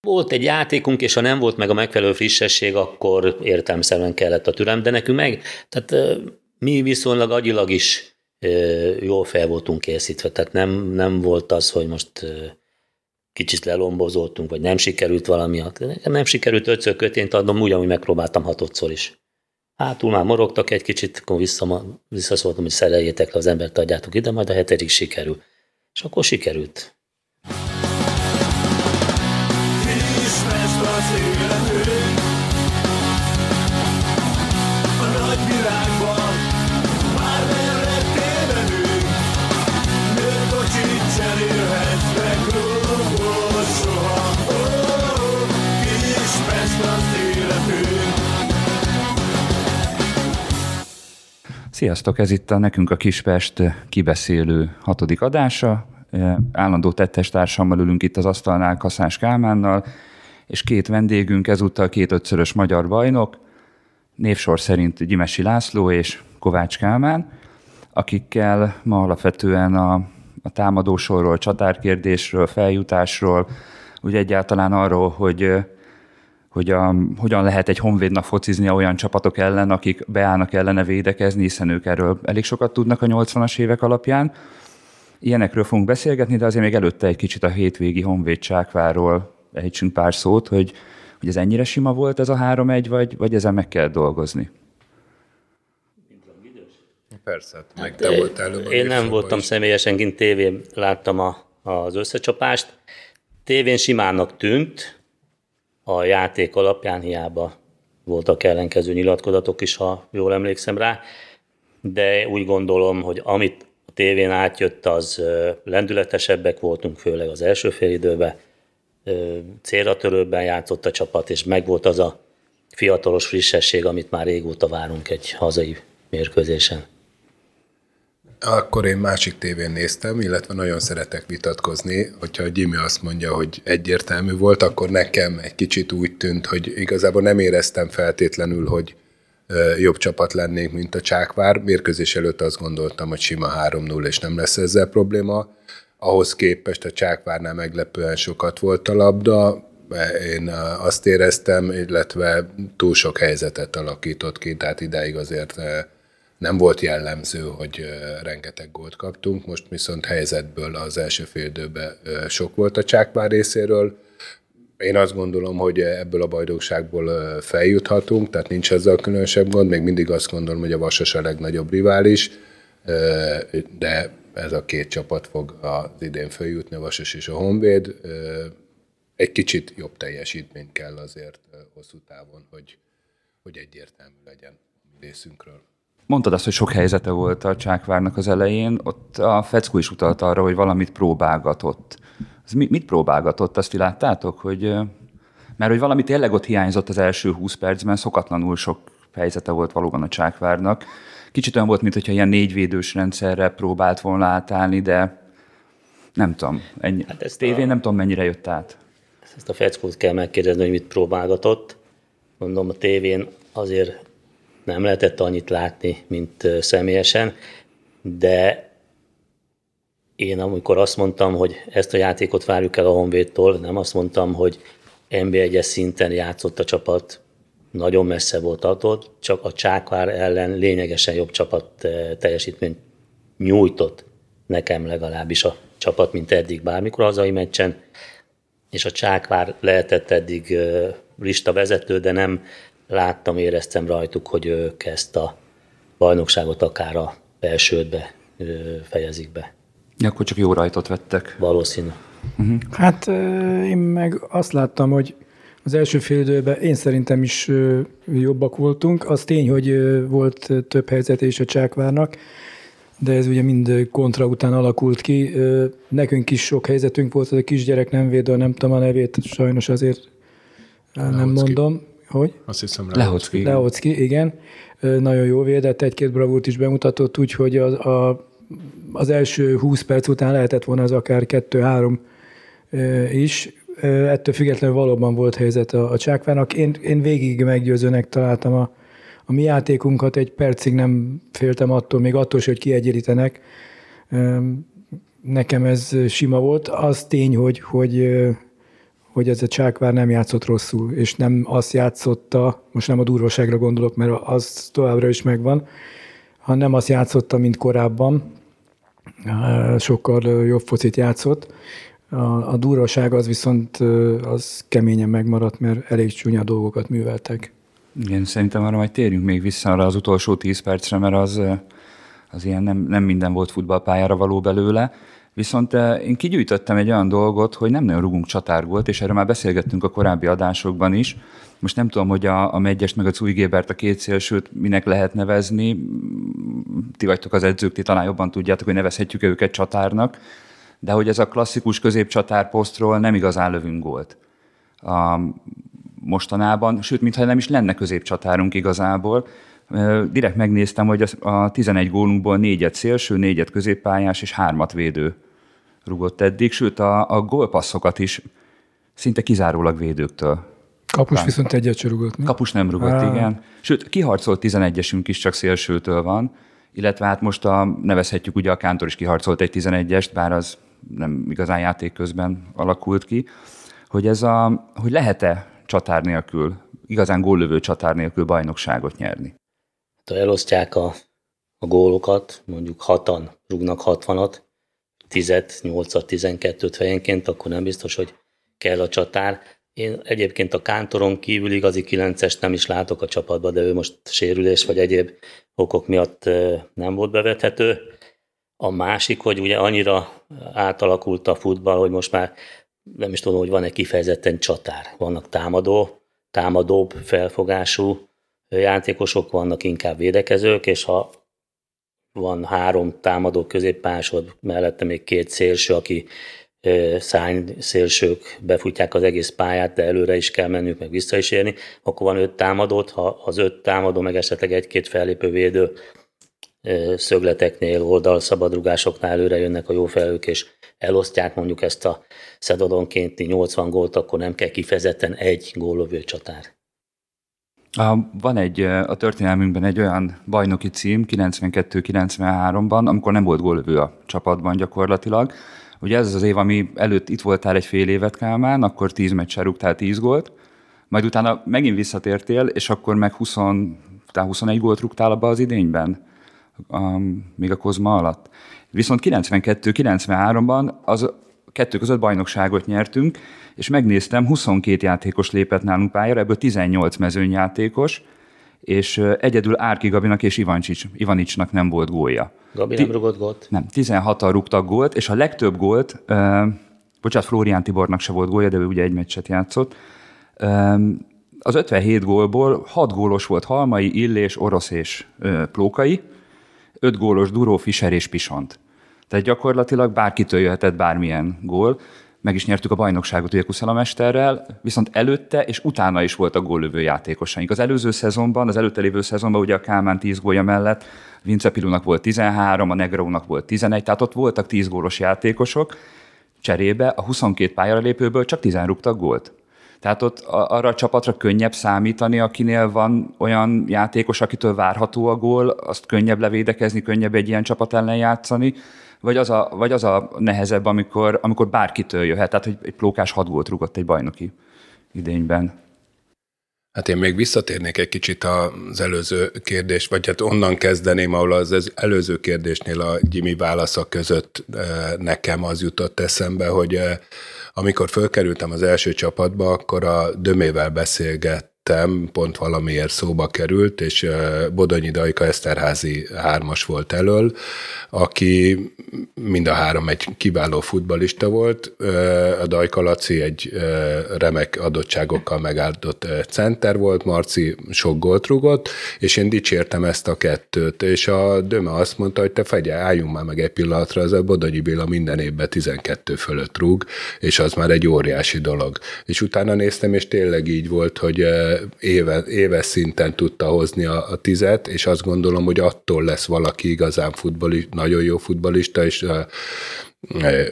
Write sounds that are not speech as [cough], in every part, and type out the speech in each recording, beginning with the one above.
Volt egy játékunk, és ha nem volt meg a megfelelő frissesség, akkor értelmszerűen kellett a türelem, de nekünk meg, tehát mi viszonylag agyilag is jól fel voltunk készítve, tehát nem, nem volt az, hogy most kicsit lelombozoltunk, vagy nem sikerült valami. Nekem nem sikerült ötször kötént adnom, ugyanúgy megpróbáltam hatodszor is. Hátul már morogtak egy kicsit, akkor vissza, visszaszóltam, hogy szereljétek le az embert, adjátok ide, majd a hetedik sikerül. És akkor sikerült. Sziasztok, ez itt a Nekünk a Kispest kibeszélő hatodik adása. Állandó tettestársammal ülünk itt az asztalnál Kaszás Kálmánnal, és két vendégünk, ezúttal két ötszörös magyar bajnok, névsor szerint Gyimesi László és Kovács Kálmán, akikkel ma alapvetően a, a támadósorról, csatárkérdésről, feljutásról, úgy egyáltalán arról, hogy hogy a, hogyan lehet egy honvédnak focizni olyan csapatok ellen, akik beállnak ellene védekezni, hiszen ők erről elég sokat tudnak a 80-as évek alapján. Ilyenekről fogunk beszélgetni, de azért még előtte egy kicsit a hétvégi honvéd csákváról ejtsünk pár szót, hogy, hogy ez ennyire sima volt ez a 3-1, vagy, vagy ezen meg kell dolgozni. Persze, hát meg te voltál előbb. Én nem voltam is. személyesen, kint tévén láttam a, az összecsapást. Tévén simának tűnt, a játék alapján hiába voltak ellenkező nyilatkozatok is, ha jól emlékszem rá, de úgy gondolom, hogy amit a tévén átjött, az lendületesebbek voltunk, főleg az első időben, célra törőbben játszott a csapat, és megvolt az a fiatalos frissesség, amit már régóta várunk egy hazai mérkőzésen. Akkor én másik tévén néztem, illetve nagyon szeretek vitatkozni. Hogyha a Jimmy azt mondja, hogy egyértelmű volt, akkor nekem egy kicsit úgy tűnt, hogy igazából nem éreztem feltétlenül, hogy jobb csapat lennénk, mint a Csákvár. Mérkőzés előtt azt gondoltam, hogy sima 3-0, és nem lesz ezzel probléma. Ahhoz képest a Csákvárnál meglepően sokat volt a labda, én azt éreztem, illetve túl sok helyzetet alakított ki, tehát idáig azért nem volt jellemző, hogy rengeteg gólt kaptunk, most viszont helyzetből az első fél sok volt a Csákvár részéről. Én azt gondolom, hogy ebből a bajnokságból feljuthatunk, tehát nincs ezzel különösebb gond, még mindig azt gondolom, hogy a Vasas a legnagyobb rivális, de ez a két csapat fog az idén feljutni, a Vasas és a Honvéd. Egy kicsit jobb teljesítmény kell azért hosszú távon, hogy, hogy egyértelmű legyen részünkről. Mondtad azt, hogy sok helyzete volt a Csákvárnak az elején, ott a Feckó is utalt arra, hogy valamit próbálgatott. Ez mit próbálgatott, azt ti láttátok, hogy, mert hogy valami tényleg ott hiányzott az első 20 percben, szokatlanul sok helyzete volt valóban a Csákvárnak. Kicsit olyan volt, mintha ilyen négyvédős rendszerre próbált volna átállni, de nem tudom, ennyi, hát ezt tévén a... nem tudom, mennyire jött át. Ezt a Feckót kell megkérdezni, hogy mit próbálgatott. Mondom, a tévén azért nem lehetett annyit látni, mint személyesen, de én amikor azt mondtam, hogy ezt a játékot várjuk el a Honvédtól, nem azt mondtam, hogy NB1-es szinten játszott a csapat, nagyon messze volt attól, csak a Csákvár ellen lényegesen jobb csapat teljesítményt nyújtott nekem legalábbis a csapat, mint eddig bármikor hazai meccsen, és a Csákvár lehetett eddig lista vezető, de nem láttam, éreztem rajtuk, hogy ők ezt a bajnokságot akár a elsődbe fejezik be. Ja, akkor csak jó rajtot vettek. Valószínű. Uh-huh. Hát én meg azt láttam, hogy az első fél időben én szerintem is jobbak voltunk. Az tény, hogy volt több helyzet is a Csákvárnak, de ez ugye mind kontra után alakult ki. Nekünk is sok helyzetünk volt, az a kisgyerek nem védő, nem tudom a nevét, sajnos azért nem mondom. Hogy? Azt hiszem Lehocki. Lehocki, igen. Nagyon jó védett, egy-két bravúrt is bemutatott, úgyhogy a, a, az első 20 perc után lehetett volna az akár 2-3 is. Ettől függetlenül valóban volt helyzet a, a Csákvának. Én, én végig meggyőzőnek találtam a, a mi játékunkat, egy percig nem féltem attól, még attól hogy kiegyerítenek. Nekem ez sima volt. Az tény, hogy, hogy hogy ez a Csákvár nem játszott rosszul, és nem azt játszotta, most nem a durvaságra gondolok, mert az továbbra is megvan, hanem azt játszotta, mint korábban, sokkal jobb focit játszott. A, a durvaság az viszont az keményen megmaradt, mert elég csúnya dolgokat műveltek. Igen, szerintem arra majd térjünk még vissza arra az utolsó tíz percre, mert az, az ilyen nem, nem minden volt futballpályára való belőle. Viszont én kigyűjtöttem egy olyan dolgot, hogy nem nagyon rugunk csatárgolt, és erről már beszélgettünk a korábbi adásokban is. Most nem tudom, hogy a, a Megyest meg a Cújgébert a két szélsőt minek lehet nevezni. Ti vagytok az edzők, ti talán jobban tudjátok, hogy nevezhetjük őket csatárnak. De hogy ez a klasszikus középcsatár posztról nem igazán lövünk gólt. A, mostanában, sőt, mintha nem is lenne középcsatárunk igazából. Direkt megnéztem, hogy a 11 gólunkból négyet szélső, négyet középpályás és hármat védő rugott eddig, sőt a, a gólpasszokat is szinte kizárólag védőktől. Kapus viszont egyet sem rugott. Mi? Kapus nem rugott, Á. igen. Sőt, kiharcolt 11-esünk is csak szélsőtől van, illetve hát most a, nevezhetjük ugye a Kántor is kiharcolt egy 11-est, bár az nem igazán játék közben alakult ki, hogy ez a, hogy lehet-e csatár nélkül, igazán góllövő csatár nélkül bajnokságot nyerni. Ha elosztják a, a gólokat, mondjuk hatan rúgnak 60-at, 10-et, 8-at, 12-t fejenként, akkor nem biztos, hogy kell a csatár. Én egyébként a Kántoron kívül igazi 9-est nem is látok a csapatban, de ő most sérülés vagy egyéb okok miatt nem volt bevethető. A másik, hogy ugye annyira átalakult a futball, hogy most már nem is tudom, hogy van-e kifejezetten csatár. Vannak támadó, támadóbb felfogású játékosok, vannak inkább védekezők, és ha van három támadó középpásod, mellette még két szélső, aki szány szélsők befutják az egész pályát, de előre is kell mennünk, meg vissza is érni, akkor van öt támadót, ha az öt támadó, meg esetleg egy-két fellépő védő szögleteknél, oldalszabadrugásoknál előre jönnek a jó felők, és elosztják mondjuk ezt a szedodonkénti 80 gólt, akkor nem kell kifejezetten egy góllövő csatár. Van egy, a történelmünkben egy olyan bajnoki cím 92-93-ban, amikor nem volt góllövő a csapatban gyakorlatilag. Ugye ez az év, ami előtt itt voltál egy fél évet Kálmán, akkor 10 meccsen rúgtál 10 gólt, majd utána megint visszatértél, és akkor meg 20, tehát 21 gólt rúgtál abba az idényben, még a Kozma alatt. Viszont 92-93-ban az kettő között bajnokságot nyertünk, és megnéztem, 22 játékos lépett nálunk pályára, ebből 18 mezőnyjátékos, és egyedül Árki Gabinak és Ivancsics, Ivanicsnak nem volt gólja. Gabi nem rugott gólt? Nem, 16-tal rúgtak gólt, és a legtöbb gólt, uh, bocsánat, Florián Tibornak se volt gólja, de ő ugye egy meccset játszott, um, az 57 gólból 6 gólos volt Halmai, Illés, Orosz és uh, Plókai, 5 gólos Duró, Fischer és Pisont. Tehát gyakorlatilag bárkitől jöhetett bármilyen gól. Meg is nyertük a bajnokságot ugye Kuszalamesterrel, viszont előtte és utána is voltak góllövő játékosaink. Az előző szezonban, az előtte lévő szezonban ugye a Kálmán 10 gólja mellett Vince Pilunak volt 13, a Negrónak volt 11, tehát ott voltak 10 gólos játékosok, cserébe a 22 pályára lépőből csak 10 rúgtak gólt. Tehát ott arra a csapatra könnyebb számítani, akinél van olyan játékos, akitől várható a gól, azt könnyebb levédekezni, könnyebb egy ilyen csapat ellen játszani, vagy az a, vagy az a nehezebb, amikor, amikor bárkitől jöhet, tehát hogy egy plókás hat volt rugott egy bajnoki idényben. Hát én még visszatérnék egy kicsit az előző kérdés, vagy hát onnan kezdeném, ahol az előző kérdésnél a Jimmy válasza között eh, nekem az jutott eszembe, hogy eh, amikor fölkerültem az első csapatba, akkor a Dömével beszélget, előttem pont valamiért szóba került, és Bodonyi Dajka Eszterházi hármas volt elől, aki mind a három egy kiváló futbalista volt. A Dajka Laci egy remek adottságokkal megáldott center volt, Marci sok gólt rugott, és én dicsértem ezt a kettőt, és a Döme azt mondta, hogy te fegye, álljunk már meg egy pillanatra, az a Bodonyi Béla minden évben 12 fölött rúg, és az már egy óriási dolog. És utána néztem, és tényleg így volt, hogy éve, éves szinten tudta hozni a, a tizet, és azt gondolom, hogy attól lesz valaki igazán futbalista, nagyon jó futbalista, és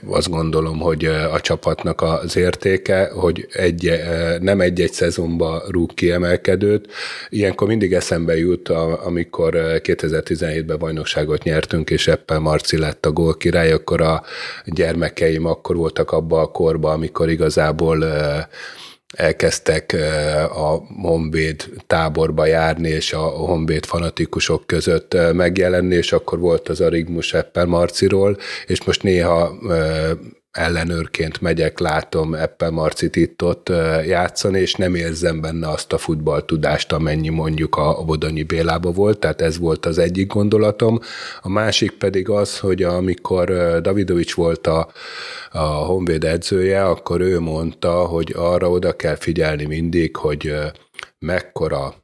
azt gondolom, hogy a csapatnak az értéke, hogy egy, nem egy-egy szezonban rúg kiemelkedőt. Ilyenkor mindig eszembe jut, amikor 2017-ben bajnokságot nyertünk, és Eppel Marci lett a gól király, akkor a gyermekeim akkor voltak abban a korban, amikor igazából elkezdtek a Honvéd táborba járni, és a Honvéd fanatikusok között megjelenni, és akkor volt az a Rigmus Eppel Marciról, és most néha ellenőrként megyek, látom Eppel Marcit itt-ott játszani, és nem érzem benne azt a futballtudást, amennyi mondjuk a Bodonyi Bélába volt, tehát ez volt az egyik gondolatom. A másik pedig az, hogy amikor Davidovics volt a, a Honvéd edzője, akkor ő mondta, hogy arra oda kell figyelni mindig, hogy mekkora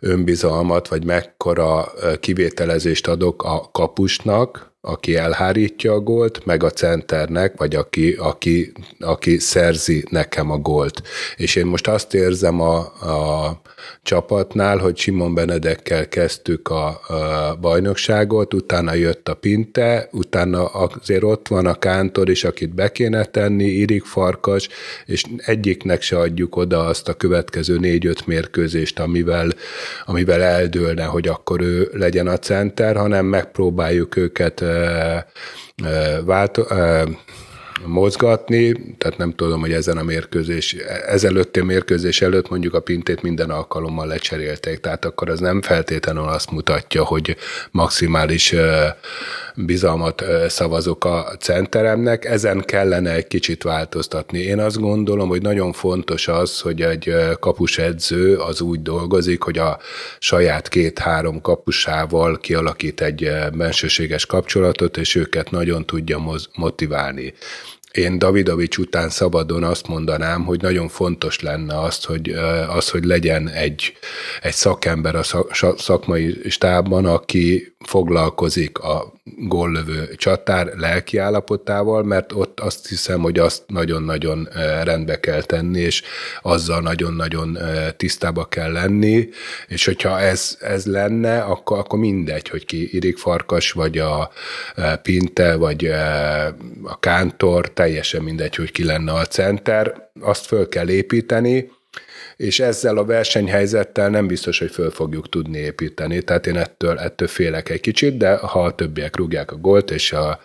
önbizalmat, vagy mekkora kivételezést adok a kapusnak, aki elhárítja a gólt, meg a centernek, vagy aki, aki, aki szerzi nekem a gólt. És én most azt érzem a, a csapatnál, hogy Simon Benedekkel kezdtük a, a bajnokságot, utána jött a Pinte, utána azért ott van a Kántor is, akit be kéne tenni, Irik Farkas, és egyiknek se adjuk oda azt a következő négy-öt mérkőzést, amivel, amivel eldőlne, hogy akkor ő legyen a center, hanem megpróbáljuk őket válto, mozgatni, tehát nem tudom, hogy ezen a mérkőzés, ezelőtti mérkőzés előtt mondjuk a pintét minden alkalommal lecserélték, tehát akkor az nem feltétlenül azt mutatja, hogy maximális bizalmat szavazok a centeremnek, ezen kellene egy kicsit változtatni. Én azt gondolom, hogy nagyon fontos az, hogy egy kapusedző az úgy dolgozik, hogy a saját két-három kapusával kialakít egy bensőséges kapcsolatot, és őket nagyon tudja motiválni én Davidovics után szabadon azt mondanám, hogy nagyon fontos lenne azt, hogy, az, hogy legyen egy, egy szakember a szakmai stábban, aki foglalkozik a góllövő csatár lelki állapotával, mert ott azt hiszem, hogy azt nagyon-nagyon rendbe kell tenni, és azzal nagyon-nagyon tisztába kell lenni, és hogyha ez, ez lenne, akkor, akkor mindegy, hogy ki Irik Farkas, vagy a Pinte, vagy a Kántor, teljesen mindegy, hogy ki lenne a center, azt föl kell építeni, és ezzel a versenyhelyzettel nem biztos, hogy föl fogjuk tudni építeni. Tehát én ettől, ettől félek egy kicsit, de ha a többiek rúgják a gólt, és a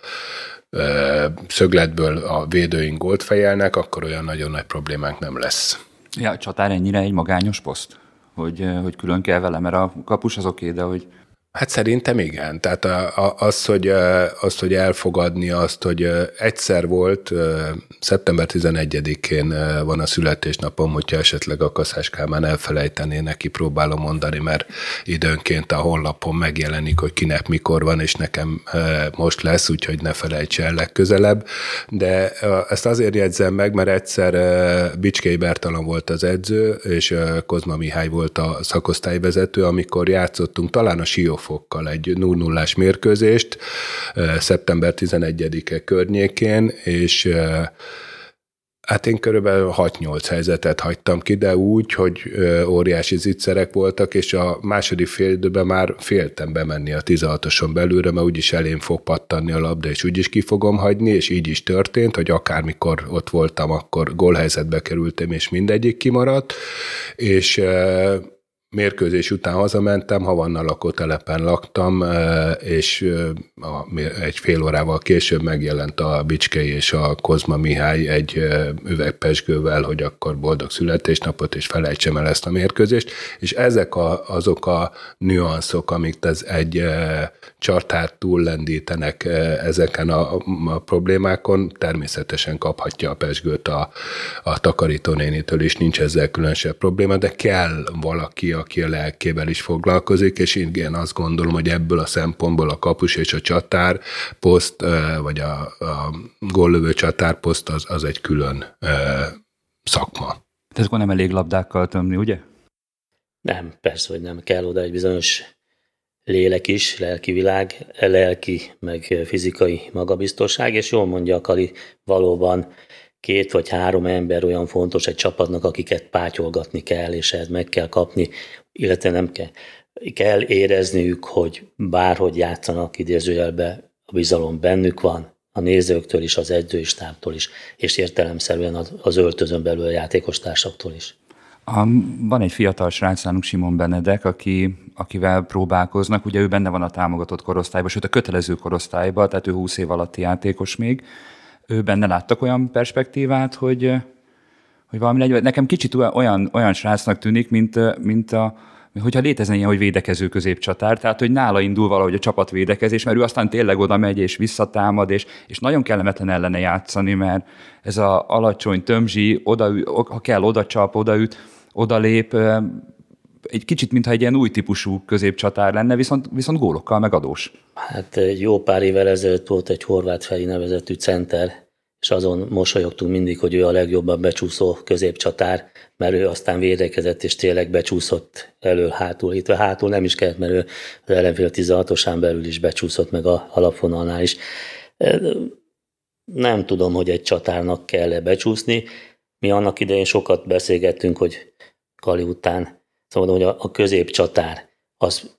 ö, szögletből a védőink gólt fejelnek, akkor olyan nagyon nagy problémánk nem lesz. Ja, a csatár ennyire egy magányos poszt? Hogy, hogy külön kell vele, mert a kapus az oké, de hogy Hát szerintem igen. Tehát az, hogy, az, hogy elfogadni azt, hogy egyszer volt, szeptember 11-én van a születésnapom, hogyha esetleg a Kaszás Kálmán elfelejtené, neki próbálom mondani, mert időnként a honlapon megjelenik, hogy kinek mikor van, és nekem most lesz, úgyhogy ne felejts el legközelebb. De ezt azért jegyzem meg, mert egyszer Bicskei Bertalan volt az edző, és Kozma Mihály volt a szakosztályvezető, amikor játszottunk talán a Sióf fokkal egy 0 mérkőzést szeptember 11-e környékén, és Hát én körülbelül 6-8 helyzetet hagytam ki, de úgy, hogy óriási zicserek voltak, és a második fél időben már féltem bemenni a 16-oson belőle, mert úgyis elém fog pattanni a labda, és úgyis ki fogom hagyni, és így is történt, hogy akármikor ott voltam, akkor gólhelyzetbe kerültem, és mindegyik kimaradt, és mérkőzés után hazamentem, Havanna lakótelepen laktam, és egy fél órával később megjelent a Bicskei és a Kozma Mihály egy üvegpesgővel, hogy akkor boldog születésnapot, és felejtsem el ezt a mérkőzést, és ezek a, azok a nüanszok, amik ez egy csartárt túllendítenek ezeken a, a problémákon, természetesen kaphatja a pesgőt a, a takarítónénitől is, nincs ezzel különösebb probléma, de kell valaki, aki a lelkével is foglalkozik, és én azt gondolom, hogy ebből a szempontból a kapus és a csatár poszt, vagy a, a góllövő csatárposzt az, az egy külön szakma. Tehát akkor nem elég labdákkal tömni, ugye? Nem, persze, hogy nem kell oda egy bizonyos lélek is, lelki világ, lelki, meg fizikai magabiztosság, és jól mondja a Kali, valóban két vagy három ember olyan fontos egy csapatnak, akiket pátyolgatni kell, és ehhez meg kell kapni, illetve nem kell. Kell érezniük, hogy bárhogy játszanak idézőjelbe, a bizalom bennük van, a nézőktől is, az edzői stábtól is, és értelemszerűen az, az öltözön belül a játékostársaktól is. Van egy fiatal srác nálunk, Simon Benedek, aki, akivel próbálkoznak. Ugye ő benne van a támogatott korosztályban, sőt a kötelező korosztályban, tehát ő 20 év alatti játékos még. Ő benne láttak olyan perspektívát, hogy, hogy valami legyen. Nekem kicsit olyan, olyan srácnak tűnik, mint, mint a, hogyha létezne ilyen, hogy védekező középcsatár, tehát hogy nála indul valahogy a csapatvédekezés, mert ő aztán tényleg oda megy és visszatámad, és, és nagyon kellemetlen ellene játszani, mert ez a alacsony tömzsi, oda, ha kell, oda csap, odaüt, odalép, egy kicsit, mintha egy ilyen új típusú középcsatár lenne, viszont, viszont gólokkal megadós. Hát jó pár évvel ezelőtt volt egy horvát Feri nevezetű center, és azon mosolyogtunk mindig, hogy ő a legjobban becsúszó középcsatár, mert ő aztán védekezett, és tényleg becsúszott elől-hátul. Itt hátul nem is kellett, mert ő az ellenfél 16-osán belül is becsúszott, meg a alapvonalnál is. Nem tudom, hogy egy csatárnak kell-e becsúszni. Mi annak idején sokat beszélgettünk, hogy Kali után, szóval, hogy a, a középcsatár az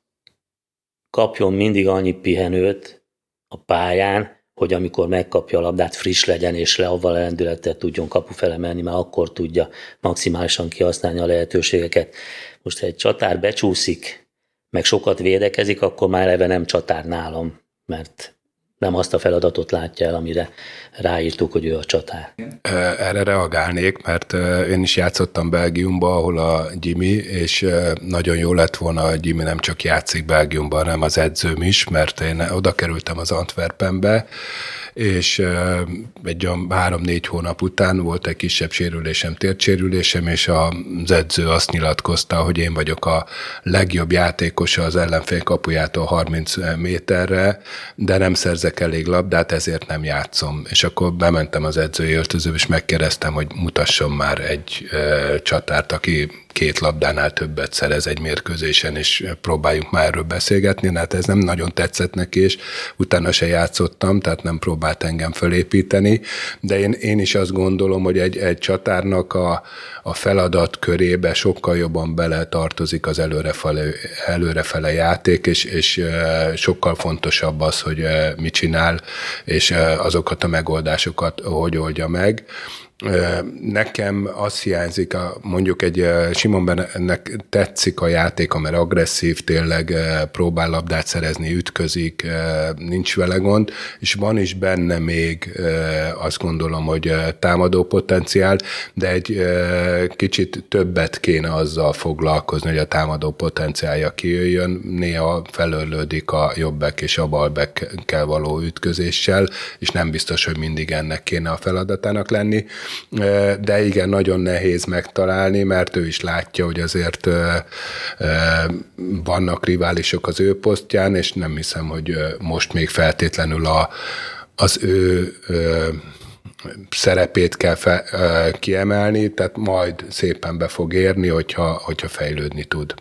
kapjon mindig annyi pihenőt a pályán, hogy amikor megkapja a labdát, friss legyen, és le avval lendülettel tudjon kapu felemelni, mert akkor tudja maximálisan kihasználni a lehetőségeket. Most ha egy csatár becsúszik, meg sokat védekezik, akkor már eleve nem csatár nálam, mert nem azt a feladatot látja el, amire ráírtuk, hogy ő a csatár. Erre reagálnék, mert én is játszottam Belgiumba, ahol a Jimmy, és nagyon jó lett volna, a Jimmy nem csak játszik Belgiumban, hanem az edzőm is, mert én oda kerültem az Antwerpenbe, és egy olyan három-négy hónap után volt egy kisebb sérülésem, tércsérülésem, és az edző azt nyilatkozta, hogy én vagyok a legjobb játékosa az ellenfél kapujától 30 méterre, de nem szerzek elég labdát, ezért nem játszom. És akkor bementem az edzői öltözőbe, és megkérdeztem, hogy mutasson már egy csatárt, aki két labdánál többet szerez egy mérkőzésen, és próbáljunk már erről beszélgetni, hát ez nem nagyon tetszett neki, és utána se játszottam, tehát nem próbált engem fölépíteni, de én, én is azt gondolom, hogy egy, egy csatárnak a, a feladat körébe sokkal jobban bele tartozik az előrefele, előrefele játék, és, és sokkal fontosabb az, hogy mit csinál, és azokat a megoldásokat hogy oldja meg. Nekem az hiányzik, a, mondjuk egy Simon Bennek tetszik a játék, mert agresszív, tényleg próbál labdát szerezni, ütközik, nincs vele gond, és van is benne még azt gondolom, hogy támadó potenciál, de egy kicsit többet kéne azzal foglalkozni, hogy a támadó potenciálja kijöjjön, néha felörlődik a jobbek és a balbekkel való ütközéssel, és nem biztos, hogy mindig ennek kéne a feladatának lenni de igen, nagyon nehéz megtalálni, mert ő is látja, hogy azért vannak riválisok az ő posztján, és nem hiszem, hogy most még feltétlenül a, az ő szerepét kell fe, kiemelni, tehát majd szépen be fog érni, hogyha, hogyha fejlődni tud.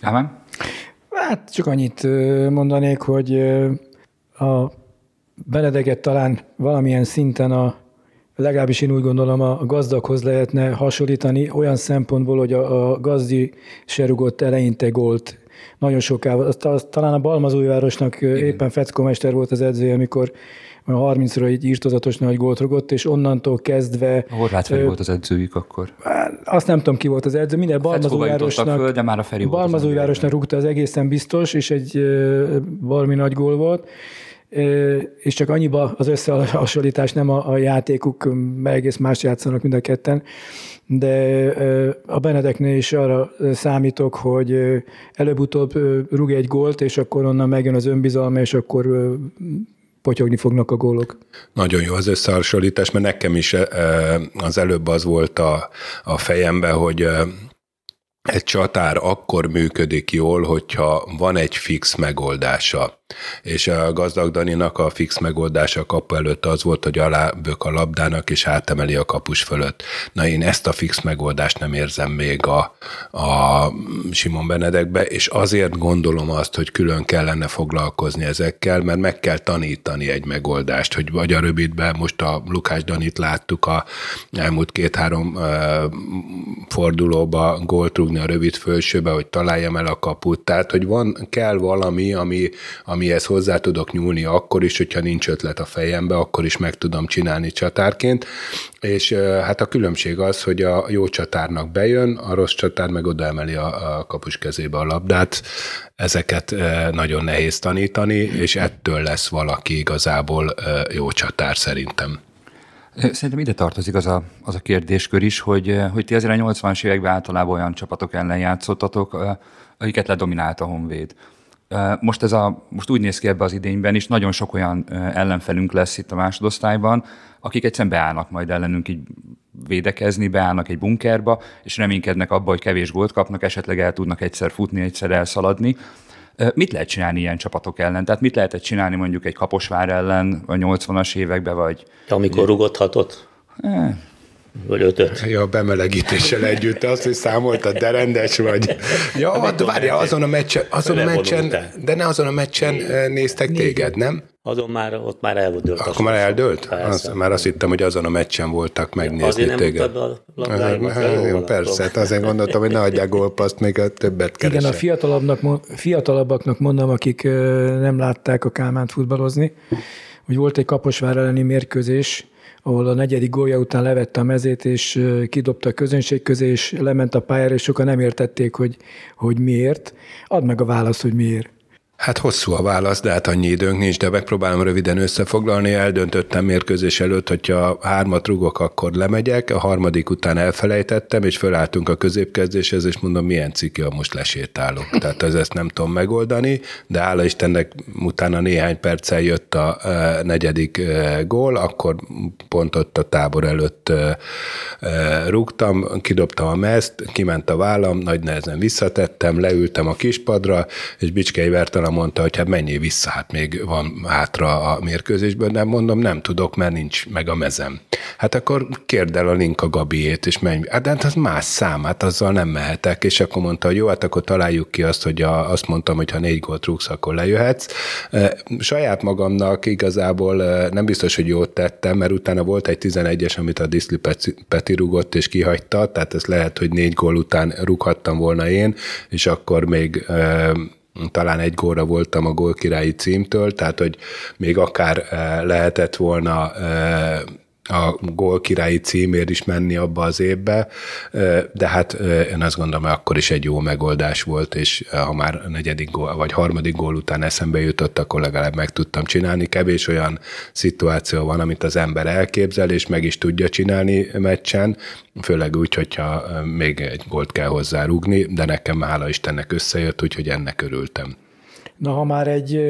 Amen. Hát csak annyit mondanék, hogy a Benedeget talán valamilyen szinten a legalábbis én úgy gondolom a gazdaghoz lehetne hasonlítani olyan szempontból, hogy a, a gazdi se rugott eleinte gólt nagyon soká. Talán a Balmazújvárosnak Igen. éppen Feckómester volt az edzője, amikor a 30-ra így írtozatos nagy gólt rugott, és onnantól kezdve... A Horváth Feri ö, volt az edzőjük akkor. Azt nem tudom, ki volt az edző. Minden Balmazújvárosnak, föl, de már a Feri Balmazújvárosnak rúgta az egészen biztos, és egy valami nagy gól volt és csak annyiba az összehasonlítás nem a, a játékuk, mert egész más játszanak mind a ketten, de a Benedeknél is arra számítok, hogy előbb-utóbb rúg egy gólt, és akkor onnan megjön az önbizalma, és akkor potyogni fognak a gólok. Nagyon jó az összehasonlítás, mert nekem is az előbb az volt a, a fejemben, hogy egy csatár akkor működik jól, hogyha van egy fix megoldása. És a gazdag Daninak a fix megoldása a kapu előtt az volt, hogy alábök a labdának, és átemeli a kapus fölött. Na én ezt a fix megoldást nem érzem még a, a Simon Benedekbe, és azért gondolom azt, hogy külön kellene foglalkozni ezekkel, mert meg kell tanítani egy megoldást, hogy vagy a rövidbe, most a Lukás Danit láttuk a elmúlt két-három fordulóba gólt rúgni a rövid fölsőbe, hogy találjam el a kaput. Tehát, hogy van, kell valami, ami, amihez hozzá tudok nyúlni akkor is, hogyha nincs ötlet a fejembe, akkor is meg tudom csinálni csatárként. És hát a különbség az, hogy a jó csatárnak bejön, a rossz csatár meg oda a, a kapus kezébe a labdát. Ezeket nagyon nehéz tanítani, és ettől lesz valaki igazából jó csatár szerintem. Szerintem ide tartozik az a, az a kérdéskör is, hogy, hogy ti azért a 80-as években általában olyan csapatok ellen játszottatok, akiket ledominált a Honvéd. Most, ez a, most úgy néz ki ebbe az idényben is, nagyon sok olyan ellenfelünk lesz itt a másodosztályban, akik egyszerűen beállnak majd ellenünk így védekezni, beállnak egy bunkerba, és reménykednek abba, hogy kevés gólt kapnak, esetleg el tudnak egyszer futni, egyszer elszaladni. Mit lehet csinálni ilyen csapatok ellen? Tehát mit lehetett csinálni mondjuk egy Kaposvár ellen a 80-as években, vagy... Amikor rugothatott? Eh, vagy ötöt. Ja, a bemelegítéssel együtt azt, hogy számoltad, de rendes vagy. Ja, hát, várja, azon a meccsen, azon a meccsen de ne azon a meccsen néztek téged, nem? Azon már, ott már eldőlt. Akkor már eldőlt? Az, már azt hittem, hogy azon a meccsen voltak megnézni azért nem téged. a labdáimat, Persze, hát azért gondoltam, hogy ne adják gólpaszt, még a többet keresek. Igen, a fiatalabbnak, fiatalabbaknak mondom, akik nem látták a Kálmánt futballozni, hogy volt egy Kaposvár elleni mérkőzés, ahol a negyedik gólja után levette a mezét, és kidobta a közönség közé, és lement a pályára, és sokan nem értették, hogy, hogy miért. Add meg a választ, hogy miért. Hát hosszú a válasz, de hát annyi időnk nincs, de megpróbálom röviden összefoglalni. Eldöntöttem mérkőzés előtt, hogyha hármat rugok, akkor lemegyek, a harmadik után elfelejtettem, és fölálltunk a középkezdéshez, és mondom, milyen ciki, most lesétálok. Tehát ez ezt nem tudom megoldani, de hála Istennek utána néhány perccel jött a e, negyedik e, gól, akkor pont ott a tábor előtt e, rúgtam, kidobtam a mezt, kiment a vállam, nagy nehezen visszatettem, leültem a kispadra, és Bicskei Vertelen mondta, hogy hát menjél vissza, hát még van hátra a mérkőzésből, nem mondom, nem tudok, mert nincs meg a mezem. Hát akkor kérd el a Linka Gabiét, és menj. Hát, hát az más szám, hát azzal nem mehetek, és akkor mondta, hogy jó, hát akkor találjuk ki azt, hogy a, azt mondtam, hogy ha négy gólt rúgsz, akkor lejöhetsz. Saját magamnak igazából nem biztos, hogy jót tettem, mert utána volt egy 11-es, amit a Diszli Peti rúgott és kihagyta, tehát ez lehet, hogy négy gól után rúghattam volna én, és akkor még talán egy gólra voltam a gólkirályi címtől, tehát hogy még akár eh, lehetett volna eh, a gól királyi címért is menni abba az évbe, de hát én azt gondolom, hogy akkor is egy jó megoldás volt, és ha már negyedik gól, vagy harmadik gól után eszembe jutott, akkor legalább meg tudtam csinálni. Kevés olyan szituáció van, amit az ember elképzel, és meg is tudja csinálni meccsen, főleg úgy, hogyha még egy gólt kell hozzá rúgni, de nekem hála Istennek összejött, úgyhogy ennek örültem. Na, ha már egy